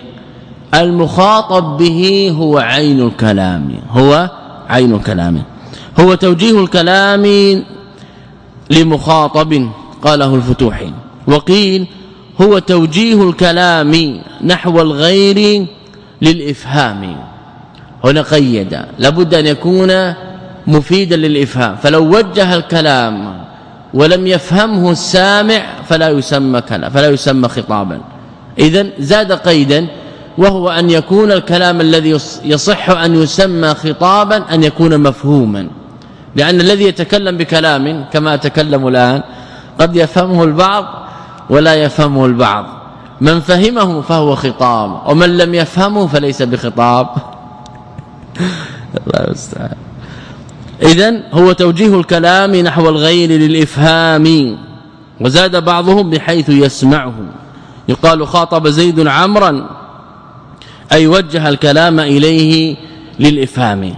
المخاطب به هو عين الكلام هو عين الكلام. هو توجيه الكلام لمخاطب قاله الفتوحي وقيل هو توجيه الكلام نحو الغير للإفهام. هنا قيد. لابد أن يكون مفيدا للإفهام. فلو وجه الكلام ولم يفهمه السامع فلا يسمى كلام فلا يسمى خطابا. اذا زاد قيدا وهو أن يكون الكلام الذي يصح أن يسمى خطابا أن يكون مفهوما. لأن الذي يتكلم بكلام كما أتكلم الآن قد يفهمه البعض ولا يفهمه البعض. من فهمه فهو خطاب ومن لم يفهمه فليس بخطاب. الله المستعان. اذا هو توجيه الكلام نحو الغير للإفهام وزاد بعضهم بحيث يسمعه يقال خاطب زيد عمرا أي وجه الكلام إليه للإفهام.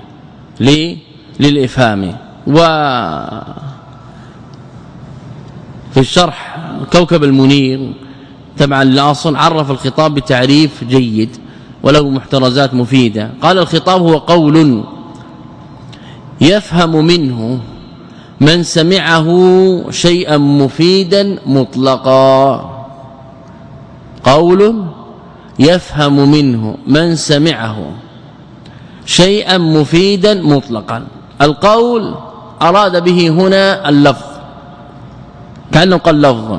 للإفهام. و في الشرح كوكب المنير تبعا الأصل عرف الخطاب بتعريف جيد. وله محترزات مفيدة. قال الخطاب هو قول يفهم منه من سمعه شيئا مفيدا مطلقا. قول يفهم منه من سمعه شيئا مفيدا مطلقا. القول أراد به هنا اللفظ كأنه قال لفظ.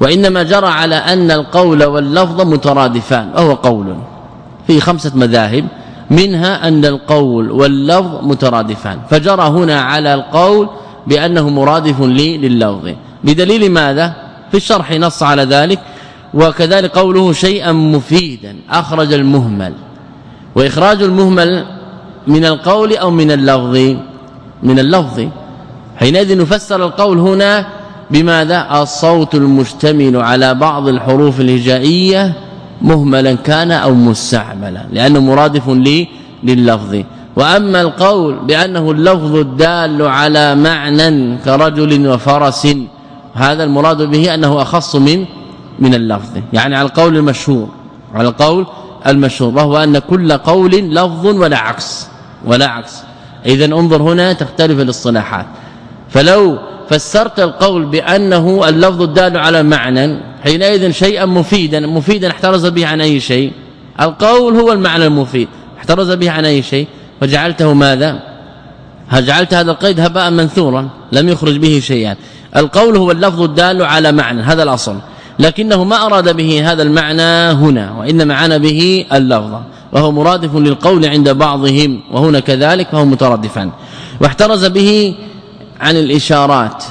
وإنما جرى على أن القول واللفظ مترادفان وهو قول. في خمسة مذاهب منها أن القول واللفظ مترادفان. فجرى هنا على القول بأنه مرادف لي لللفظ. بدليل ماذا؟ في الشرح نص على ذلك وكذلك قوله شيئا مفيدا أخرج المهمل. وإخراج المهمل من القول أو من اللفظ؟ من اللفظ. حينئذ نفسر القول هنا بماذا؟ الصوت المشتمل على بعض الحروف الهجائية مهملا كان أو مستعملا لأنه مرادف لي لللفظ. وأما القول بأنه اللفظ الدال على معنى كرجل وفرس هذا المراد به أنه أخص من من اللفظ. يعني على القول المشهور على القول المشهور وهو أن كل قول لفظ ولا عكس ولا عكس. اذا انظر هنا تختلف الاصطلاحات. فلو فسرت القول بأنه اللفظ الدال على معنى حينئذ شيئا مفيدا مفيدا احترز به عن أي شيء. القول هو المعنى المفيد احترز به عن أي شيء. وجعلته ماذا؟ جعلت هذا القيد هباء منثورا؟ لم يخرج به شيئا. القول هو اللفظ الدال على معنى هذا الأصل. لكنه ما أراد به هذا المعنى هنا وإنما معنى به اللفظ. وهو مرادف للقول عند بعضهم وهنا كذلك فهو متردفا واحترز به عن الإشارات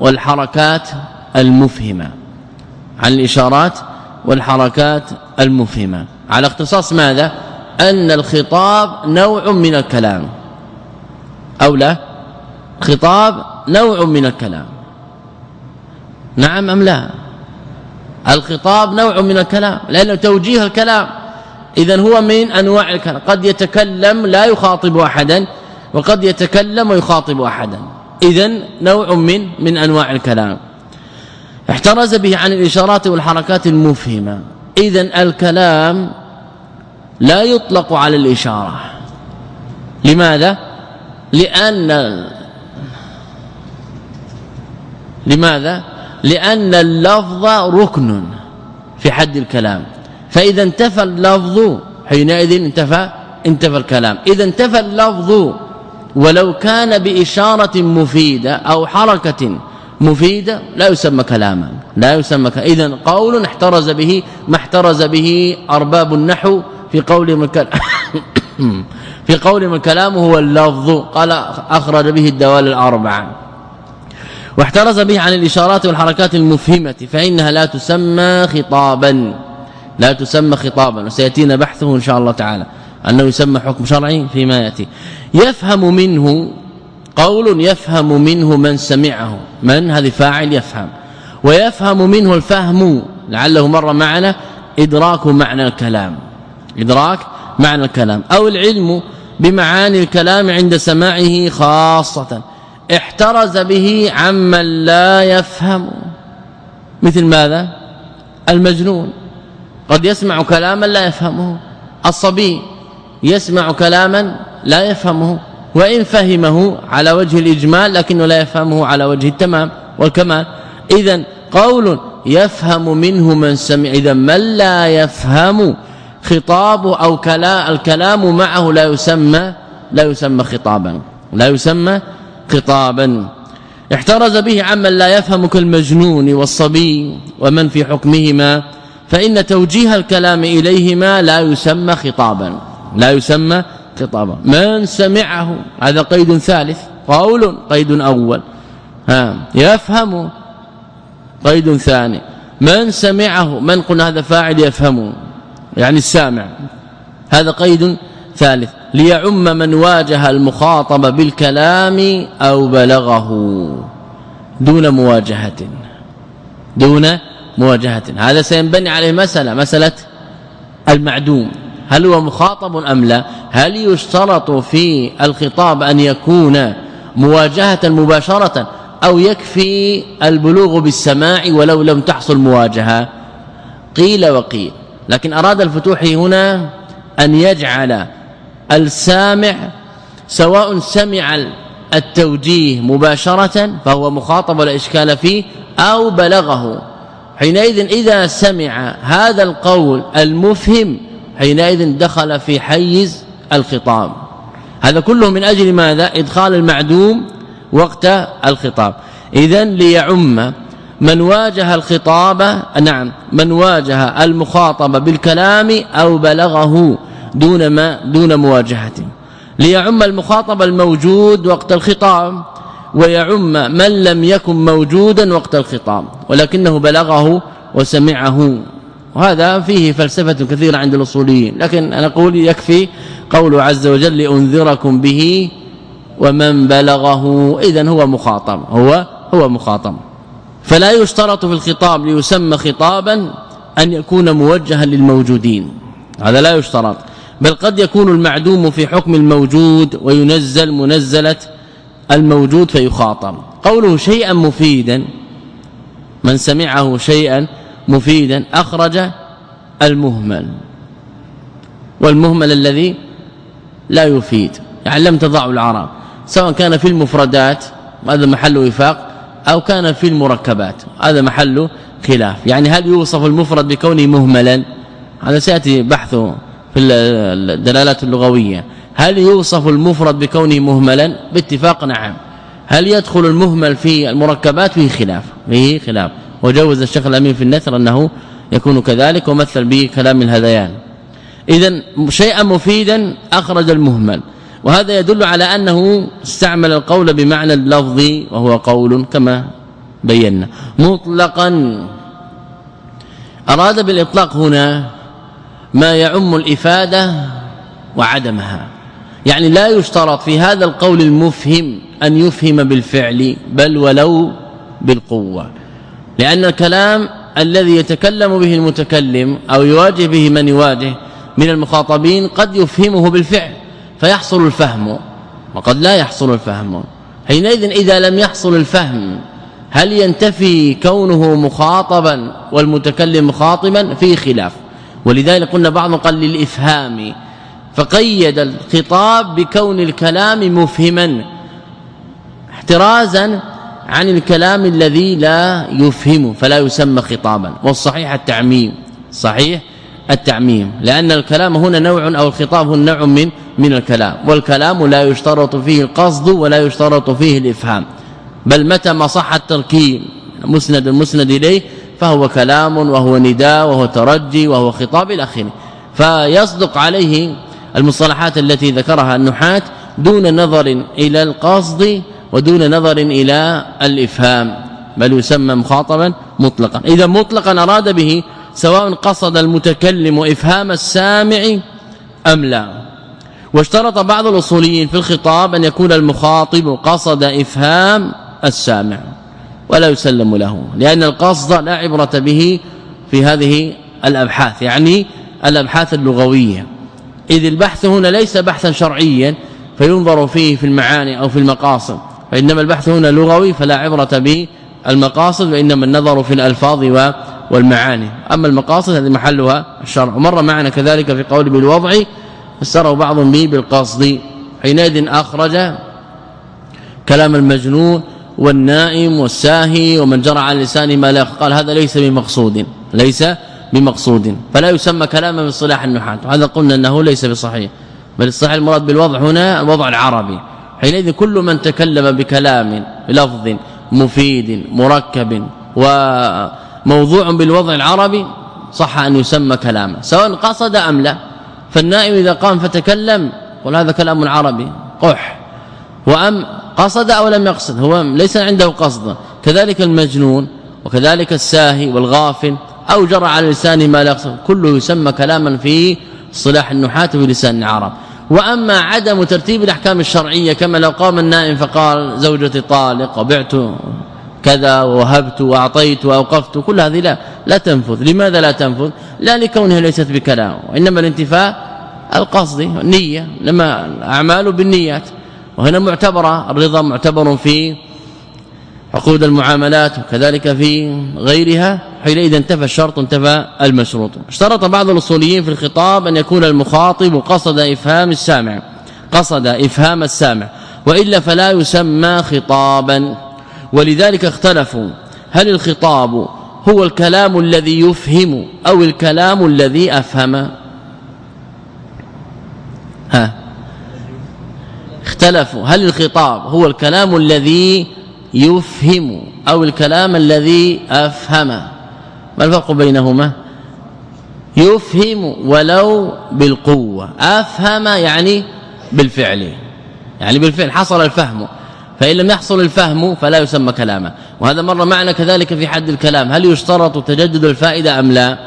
والحركات المفهمة. عن الإشارات والحركات المفهمة. على اختصاص ماذا؟ أن الخطاب نوع من الكلام. أو لا؟ خطاب نوع من الكلام. نعم أم لا؟ الخطاب نوع من الكلام لأنه توجيه الكلام. اذا هو من أنواع الكلام. قد يتكلم لا يخاطب أحدا وقد يتكلم ويخاطب أحدا. اذا نوع من من أنواع الكلام. احترز به عن الإشارات والحركات المفهمة. اذا الكلام لا يطلق على الإشارة. لماذا؟ لأن لماذا؟ لأن اللفظ ركن في حد الكلام. فإذا انتفى اللفظ حينئذ انتفى انتفى الكلام. إذا انتفى اللفظ ولو كان بإشارة مفيدة أو حركة مفيدة لا يسمى كلاما لا يسمى اذا قول احترز به ما احترز به أرباب النحو في قول من في قول من كلامه هو اللفظ قال أخرج به الدوال الاربعه واحترز به عن الإشارات والحركات المفهمة فإنها لا تسمى خطابا لا تسمى خطابا وسيأتينا بحثه إن شاء الله تعالى. أنه يسمى حكم شرعي فيما يأتي. يفهم منه قول يفهم منه من سمعه. من؟ هذه فاعل يفهم. ويفهم منه الفهم لعله مر معنا إدراك معنى الكلام. إدراك معنى الكلام. أو العلم بمعاني الكلام عند سماعه خاصة. احترز به عمن لا يفهم. مثل ماذا؟ المجنون. قد يسمع كلاما لا يفهمه. الصبي. يسمع كلاما لا يفهمه وإن فهمه على وجه الإجمال لكنه لا يفهمه على وجه التمام والكمال. اذا قول يفهم منه من سمع إذا من لا يفهم خطابه أو كلا الكلام معه لا يسمى لا يسمى خطابا لا يسمى خطابا. احترز به عمن لا يفهم كالمجنون والصبي ومن في حكمهما فإن توجيه الكلام إليهما لا يسمى خطابا. لا يسمى خطابا. من سمعه هذا قيد ثالث قول قيد أول. ها يفهم. قيد ثاني من سمعه من قلنا هذا فاعل يفهمه يعني السامع. هذا قيد ثالث ليعم من واجه المخاطب بالكلام أو بلغه دون مواجهة. دون مواجهة. هذا سينبني عليه مسألة مسألة المعدوم. هل هو مخاطب أم لا؟ هل يشترط في الخطاب أن يكون مواجهة مباشرة أو يكفي البلوغ بالسماع ولو لم تحصل مواجهة؟ قيل وقيل لكن أراد الفتوحي هنا أن يجعل السامع سواء سمع التوجيه مباشرة فهو مخاطب ولا إشكال فيه أو بلغه. حينئذ إذا سمع هذا القول المفهم حينئذ دخل في حيز الخطاب. هذا كله من أجل ماذا؟ إدخال المعدوم وقت الخطاب. اذا ليعم من واجه الخطاب نعم من واجه المخاطب بالكلام أو بلغه دون ما دون مواجهة. ليعم المخاطب الموجود وقت الخطاب ويعم من لم يكن موجودا وقت الخطاب ولكنه بلغه وسمعه. وهذا فيه فلسفة كثيرة عند الأصوليين. لكن أنا أقول يكفي قول عز وجل انذركم به ومن بلغه. اذا هو مخاطب هو هو مخاطب. فلا يشترط في الخطاب ليسمى خطابا أن يكون موجها للموجودين. هذا لا يشترط. بل قد يكون المعدوم في حكم الموجود وينزل منزلة الموجود فيخاطب. قوله شيئا مفيدا من سمعه شيئا مفيدا أخرج المهمل. والمهمل الذي لا يفيد يعني لم تضعه العرب سواء كان في المفردات هذا محل وفاق أو كان في المركبات هذا محل خلاف. يعني هل يوصف المفرد بكونه مهملا؟ هذا سيأتي بحثه في الدلالات اللغوية. هل يوصف المفرد بكونه مهملا؟ باتفاق نعم. هل يدخل المهمل في المركبات؟ فيه خلاف فيه خلاف. وجوز الشيخ الأمين في النثر أنه يكون كذلك ومثل به كلام الهذيان. اذا شيئا مفيدا أخرج المهمل. وهذا يدل على أنه استعمل القول بمعنى اللفظ وهو قول كما بينا. مطلقا. أراد بالإطلاق هنا ما يعم الإفادة وعدمها. يعني لا يشترط في هذا القول المفهم أن يفهم بالفعل بل ولو بالقوة. لأن الكلام الذي يتكلم به المتكلم أو يواجه به من يواجه من المخاطبين قد يفهمه بالفعل فيحصل الفهم وقد لا يحصل الفهم. حينئذ إذا لم يحصل الفهم هل ينتفي كونه مخاطبا والمتكلم مخاطبا؟ في خلاف. ولذلك قلنا بعض قال للإفهام فقيد الخطاب بكون الكلام مفهما احترازا عن الكلام الذي لا يفهم فلا يسمى خطابا. والصحيح التعميم. صحيح التعميم. لأن الكلام هنا نوع أو الخطاب هو نوع من من الكلام. والكلام لا يشترط فيه القصد ولا يشترط فيه الإفهام. بل متى ما صح التركيب مسند المسند إليه فهو كلام وهو نداء وهو ترجي وهو خطاب إلى آخره. فيصدق عليه المصطلحات التي ذكرها النحاة دون نظر إلى القصد ودون نظر إلى الإفهام بل يسمى مخاطبا مطلقا. إذا مطلقا أراد به سواء قصد المتكلم إفهام السامع أم لا. واشترط بعض الأصوليين في الخطاب أن يكون المخاطب قصد إفهام السامع ولا يسلم له لأن القصد لا عبرة به في هذه الأبحاث يعني الأبحاث اللغوية. إذ البحث هنا ليس بحثا شرعيا فينظر فيه في المعاني أو في المقاصد. فإنما البحث هنا لغوي فلا عبرة به المقاصد وإنما النظر في الألفاظ والمعاني. أما المقاصد هذه محلها الشرع. ومر معنا كذلك في قول بالوضع فسره بعض به بالقصد. حينئذ أخرج كلام المجنون والنائم والساهي ومن جرى على لسانه ما لا قال هذا ليس بمقصود ليس بمقصود. فلا يسمى كلاما من صلاح النحاة. وهذا قلنا أنه ليس بصحيح. بل الصحيح المراد بالوضع هنا الوضع العربي. حينئذ كل من تكلم بكلام بلفظ مفيد مركب وموضوع بالوضع العربي صح أن يسمى كلاما. سواء قصد أم لا فالنائم إذا قام فتكلم قل هذا كلام عربي قح. وأم قصد أو لم يقصد هو ليس عنده قصد. كذلك المجنون وكذلك الساهي والغافل أو جرى على لسانه ما لا يقصد. كله يسمى كلاما في صلاح النحاة في لسان العرب. وأما عدم ترتيب الأحكام الشرعية كما لو قام النائم فقال زوجتي طالق وبعت كذا ووهبت وأعطيت وأوقفت كل هذه لا لا تنفذ. لماذا لا تنفذ؟ لا لكونها ليست بكلام وإنما الانتفاء القصد النية لما الأعمال بالنيات. وهنا معتبرة الرضا معتبر في عقود المعاملات وكذلك في غيرها حينئذ انتفى الشرط انتفى المشروط. اشترط بعض الأصوليين في الخطاب أن يكون المخاطب قصد إفهام السامع قصد إفهام السامع وإلا فلا يسمى خطابا. ولذلك اختلفوا هل الخطاب هو الكلام الذي يفهم أو الكلام الذي أفهم؟ ها؟ اختلفوا هل الخطاب هو الكلام الذي يفهم أو الكلام الذي أفهم. ما الفرق بينهما؟ يفهم ولو بالقوة. أفهم يعني بالفعل يعني بالفعل حصل الفهم. فإن لم يحصل الفهم فلا يسمى كلاما. وهذا مر معنا كذلك في حد الكلام. هل يشترط تجدد الفائدة أم لا؟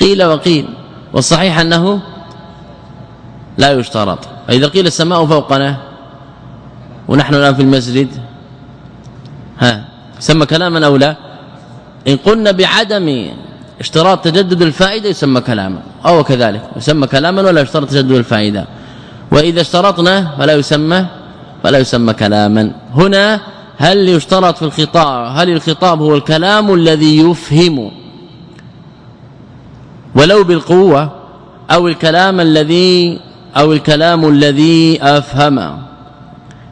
قيل وقيل. والصحيح أنه لا يشترط. فإذا قيل السماء فوقنا ونحن الآن في المسجد يسمى كلاما أو لا؟ إن قلنا بعدم اشتراط تجدد الفائدة يسمى كلاما أو كذلك يسمى كلاما ولا يشترط تجدد الفائدة. وإذا اشترطنا فلا يسمى فلا يسمى كلاما. هنا هل يشترط في الخطاب هل الخطاب هو الكلام الذي يفهم؟ ولو بالقوة أو الكلام الذي أو الكلام الذي أفهم.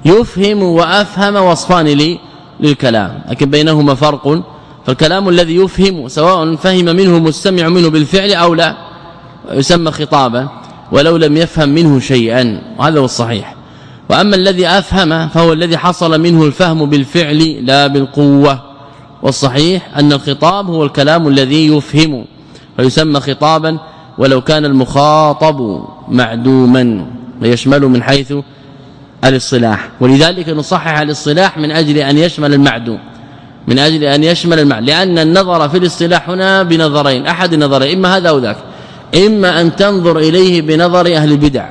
يفهم وأفهم وصفان لي للكلام لكن بينهما فرق. فالكلام الذي يفهم سواء فهم منه مستمع منه بالفعل أو لا يسمى خطابا ولو لم يفهم منه شيئا وهذا هو الصحيح. وأما الذي أفهم فهو الذي حصل منه الفهم بالفعل لا بالقوة. والصحيح أن الخطاب هو الكلام الذي يفهم ويسمى خطابا ولو كان المخاطب معدوما ويشمل من حيث الاصطلاح. ولذلك نصحح الاصطلاح من أجل أن يشمل المعدوم. من أجل أن يشمل المعنى لأن النظر في الاصطلاح هنا بنظرين. أحد النظرين إما هذا أو ذاك. إما أن تنظر إليه بنظر أهل البدع.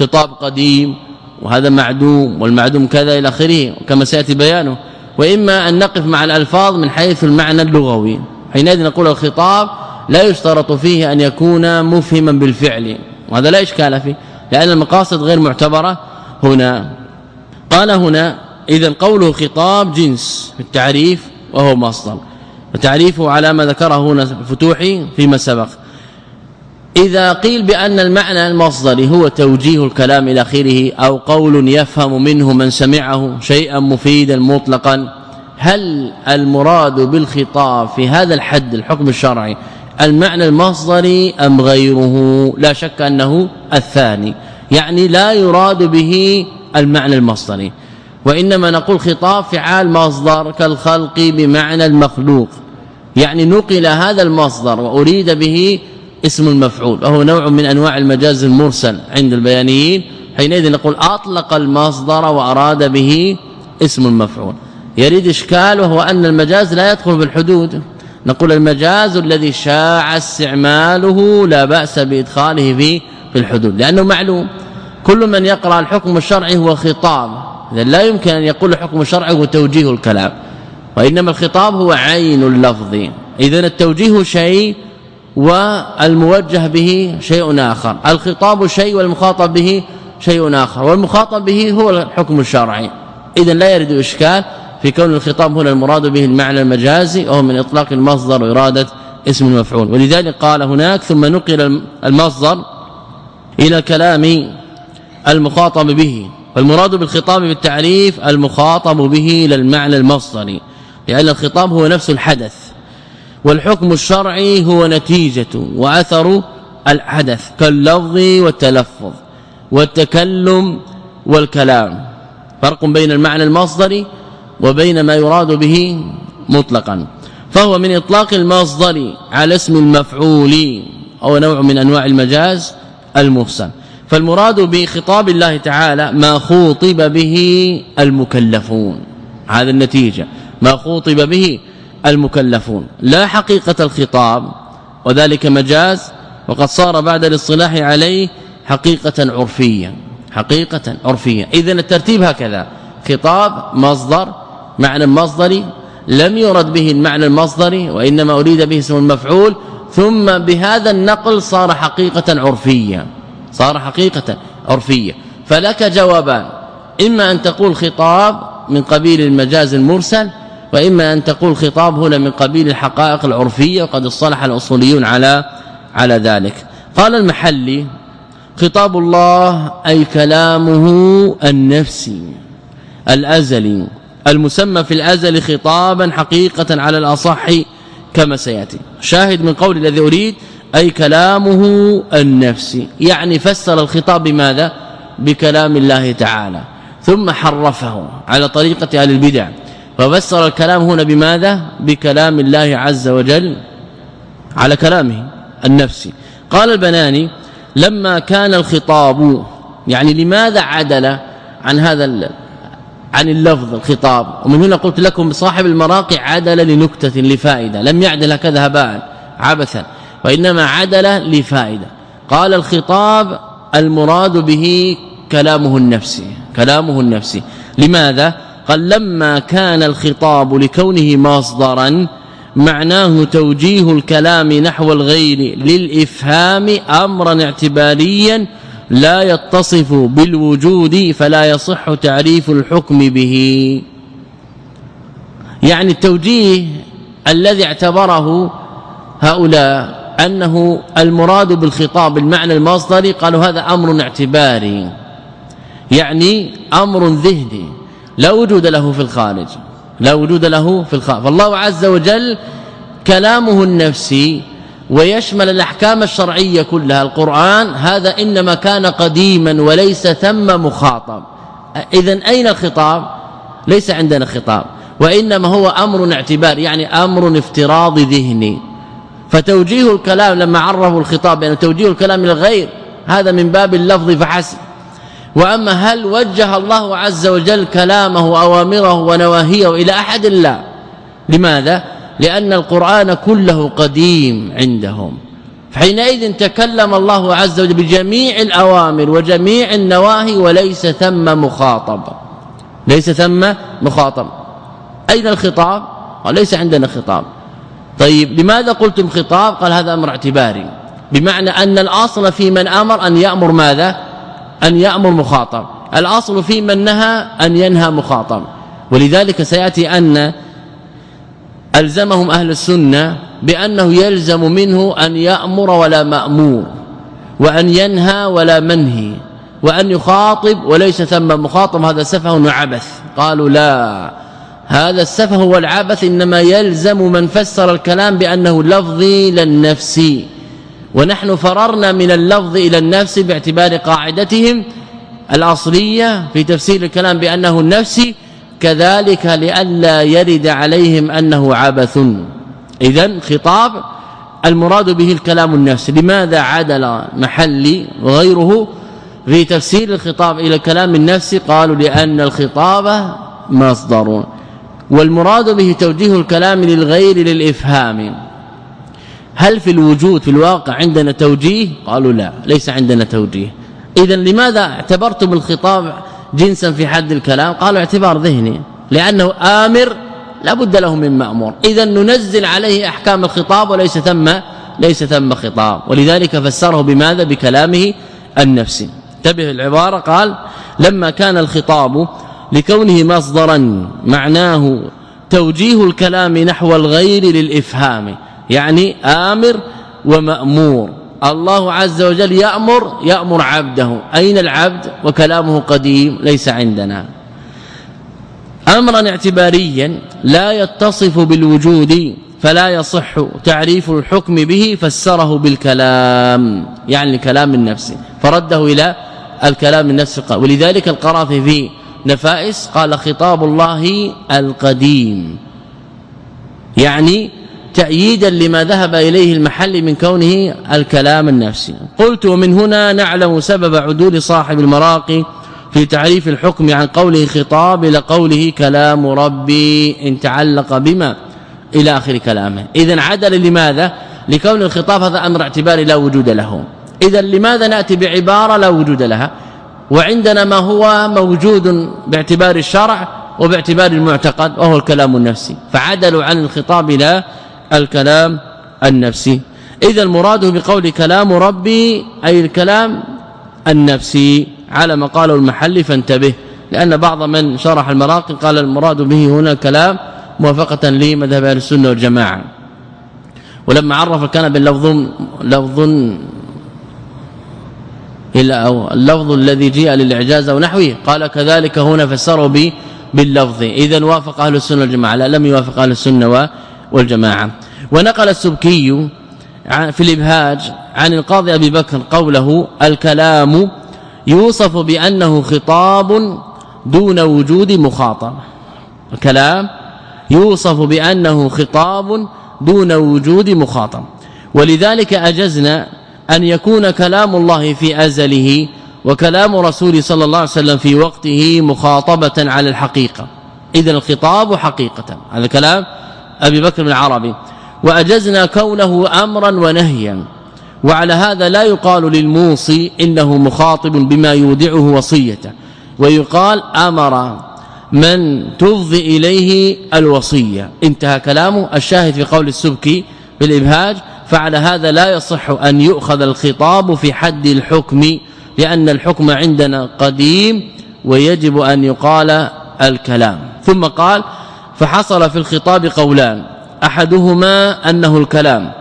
خطاب قديم وهذا معدوم والمعدوم كذا إلى آخره كما سيأتي بيانه. وإما أن نقف مع الألفاظ من حيث المعنى اللغوي. حينئذ نقول الخطاب لا يشترط فيه أن يكون مفهما بالفعل. وهذا لا إشكال فيه لأن المقاصد غير معتبرة. هنا. قال هنا اذا قوله خطاب جنس في التعريف وهو مصدر. وتعريفه على ما ذكره هنا فتوحي فيما سبق. إذا قيل بأن المعنى المصدري هو توجيه الكلام إلى آخره أو قول يفهم منه من سمعه شيئا مفيدا مطلقا هل المراد بالخطاب في هذا الحد الحكم الشرعي المعنى المصدري أم غيره؟ لا شك أنه الثاني. يعني لا يراد به المعنى المصدري. وإنما نقول خطاب فعال مصدر كالخلق بمعنى المخلوق. يعني نقل هذا المصدر وأريد به اسم المفعول وهو نوع من أنواع المجاز المرسل عند البيانيين. حينئذ نقول أطلق المصدر وأراد به اسم المفعول. يريد إشكال وهو أن المجاز لا يدخل بالحدود نقول المجاز الذي شاع استعماله لا بأس بإدخاله في في الحدود لأنه معلوم كل من يقرأ الحكم الشرعي هو خطاب إذا لا يمكن أن يقول الحكم الشرعي هو توجيه الكلام وإنما الخطاب هو عين اللفظ اذا التوجيه شيء والموجه به شيء آخر الخطاب شيء والمخاطب به شيء آخر والمخاطب به هو الحكم الشرعي اذا لا يرد إشكال في كون الخطاب هنا المراد به المعنى المجازي وهو من إطلاق المصدر وإرادة اسم المفعول ولذلك قال هناك ثم نقل المصدر إلى كلام المخاطب به والمراد بالخطاب بالتعريف المخاطب به إلى المعنى المصدري لأن الخطاب هو نفس الحدث والحكم الشرعي هو نتيجة وأثر الحدث كاللفظ والتلفظ والتكلم والكلام. فرق بين المعنى المصدري وبين ما يراد به مطلقا. فهو من إطلاق المصدر على اسم المفعول أو نوع من أنواع المجاز المفصل فالمراد بخطاب الله تعالى ما خوطب به المكلفون. هذا النتيجة. ما خوطب به المكلفون. لا حقيقة الخطاب وذلك مجاز وقد صار بعد الاصطلاح عليه حقيقة عرفية. حقيقة عرفية. اذا الترتيب هكذا. خطاب مصدر معنى مصدري. لم يرد به المعنى المصدري وإنما أريد به اسم المفعول ثم بهذا النقل صار حقيقة عرفية. صار حقيقة عرفية. فلك جوابان. إما أن تقول خطاب من قبيل المجاز المرسل وإما أن تقول خطاب هنا من قبيل الحقائق العرفية وقد اصطلح الأصوليون على على ذلك. قال المحلي خطاب الله أي كلامه النفسي الأزلي. المسمى في الازل خطابا حقيقة على الأصح كما سيأتي. شاهد من قول الذي أريد أي كلامه النفسي يعني فسر الخطاب بماذا؟ بكلام الله تعالى. ثم حرفه على طريقة أهل البدع. ففسر الكلام هنا بماذا؟ بكلام الله عز وجل على كلامه النفسي قال البناني لما كان الخطاب يعني لماذا عدل عن هذا عن اللفظ الخطاب. ومن هنا قلت لكم صاحب المراقع عدل لنكتة لفائدة. لم يعدل هكذا هباء عبثا وإنما عدل لفائدة. قال الخطاب المراد به كلامه النفسي كلامه النفسي. لماذا؟ قال لما كان الخطاب لكونه مصدرا معناه توجيه الكلام نحو الغير للإفهام امرا اعتباريا لا يتصف بالوجود فلا يصح تعريف الحكم به. يعني التوجيه الذي اعتبره هؤلاء أنه المراد بالخطاب المعنى المصدري قالوا هذا أمر اعتباري يعني أمر ذهني لا وجود له في الخارج لا وجود له في الخارج فالله عز وجل كلامه النفسي ويشمل الأحكام الشرعية كلها. القرآن هذا إنما كان قديما وليس ثم مخاطب. اذا أين الخطاب؟ ليس عندنا خطاب. وإنما هو أمر اعتبار يعني أمر افتراضي ذهني. فتوجيه الكلام لما عرفوا الخطاب بان توجيه الكلام إلى الغير هذا من باب اللفظ فحسب. وأما هل وجه الله عز وجل كلامه اوامره ونواهيه إلى أحد؟ لا. لماذا؟ لأن القرآن كله قديم عندهم. حينئذ تكلم الله عز وجل بجميع الأوامر وجميع النواهي وليس ثم مخاطب. ليس ثم مخاطب. أين الخطاب؟ وليس عندنا خطاب. طيب لماذا قلتم خطاب؟ قال هذا أمر اعتباري. بمعنى أن الأصل في من أمر أن يأمر ماذا؟ أن يأمر مخاطب. الأصل في من نهى أن ينهى مخاطب. ولذلك سيأتي أن ألزمهم أهل السنة بأنه يلزم منه أن يأمر ولا مأمور وأن ينهى ولا منهي وأن يخاطب وليس ثم مخاطب. هذا سفه وعبث. قالوا لا هذا السفه والعبث إنما يلزم من فسر الكلام بأنه لفظي للنفسي ونحن فررنا من اللفظ إلى النفس باعتبار قاعدتهم الأصلية في تفسير الكلام بأنه النفسي كذلك لئلا يرد عليهم أنه عبث. اذا خطاب المراد به الكلام النفسي. لماذا عدل محلي وغيره في تفسير الخطاب إلى الكلام النفسي قالوا لأن الخطاب مصدر. والمراد به توجيه الكلام للغير للإفهام. هل في الوجود في الواقع عندنا توجيه؟ قالوا لا ليس عندنا توجيه. اذا لماذا اعتبرتم الخطاب جنسا في حد الكلام قالوا اعتبار ذهني لأنه آمر لا بد له من مأمور. اذا ننزل عليه أحكام الخطاب وليس ثم ليس ثم خطاب. ولذلك فسره بماذا؟ بكلامه النفسي. انتبه العبارة قال لما كان الخطاب لكونه مصدرا معناه توجيه الكلام نحو الغير للإفهام يعني آمر ومأمور. الله عز وجل يأمر يأمر عبده. أين العبد؟ وكلامه قديم ليس عندنا. أمرا اعتباريا لا يتصف بالوجود فلا يصح تعريف الحكم به فسره بالكلام يعني الكلام النفسي فرده إلى الكلام النفسي ولذلك القرافي في نفائس قال خطاب الله القديم. يعني تأييدا لما ذهب إليه المحل من كونه الكلام النفسي. قلت ومن هنا نعلم سبب عدول صاحب المراقي في تعريف الحكم عن قوله خطاب إلى قوله كلام ربي إن تعلق بما إلى آخر كلامه. اذا عدل لماذا؟ لكون الخطاب هذا أمر اعتباري لا وجود له. اذا لماذا نأتي بعبارة لا وجود لها؟ وعندنا ما هو موجود باعتبار الشرع وباعتبار المعتقد وهو الكلام النفسي. فعدلوا عن الخطاب إلى الكلام النفسي. إذا المراد بقول كلام ربي أي الكلام النفسي. على ما قاله المحلي فانتبه لأن بعض من شرح المراقي قال المراد به هنا كلام موافقة لمذهب أهل السنة والجماعة. ولما عرف كان باللفظ لفظ إلا أو اللفظ الذي جاء للإعجاز أو نحوه قال كذلك هنا فسروا به باللفظ. إذا وافق أهل السنة والجماعة. لا لم يوافق أهل السنة والجماعة. ونقل السبكي في الإبهاج عن القاضي أبي بكر قوله الكلام يوصف بأنه خطاب دون وجود مخاطب الكلام يوصف بأنه خطاب دون وجود مخاطب ولذلك أجزنا أن يكون كلام الله في أزله وكلام رسول صلى الله عليه وسلم في وقته مخاطبة على الحقيقة. اذا الخطاب حقيقة. هذا كلام أبي بكر بن العربي وأجزنا كونه أمرا ونهيا وعلى هذا لا يقال للموصي إنه مخاطب بما يودعه وصيته ويقال أمر من تفضي إليه الوصية. انتهى كلامه الشاهد في قول السبكي بالإبهاج فعلى هذا لا يصح أن يؤخذ الخطاب في حد الحكم لأن الحكم عندنا قديم ويجب أن يقال الكلام. ثم قال فحصل في الخطاب قولان أحدهما أنه الكلام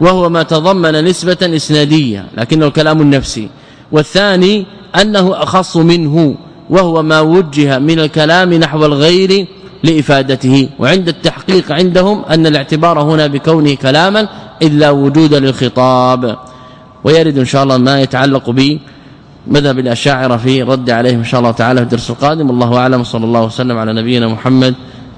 وهو ما تضمن نسبة إسنادية لكنه الكلام النفسي والثاني أنه أخص منه وهو ما وجه من الكلام نحو الغير لإفادته. وعند التحقيق عندهم أن الاعتبار هنا بكونه كلاما إلا وجود للخطاب. ويرد إن شاء الله ما يتعلق به مذهب الأشاعرة في رد عليهم إن شاء الله تعالى في الدرس القادم. والله أعلم. صلى الله وسلم على نبينا محمد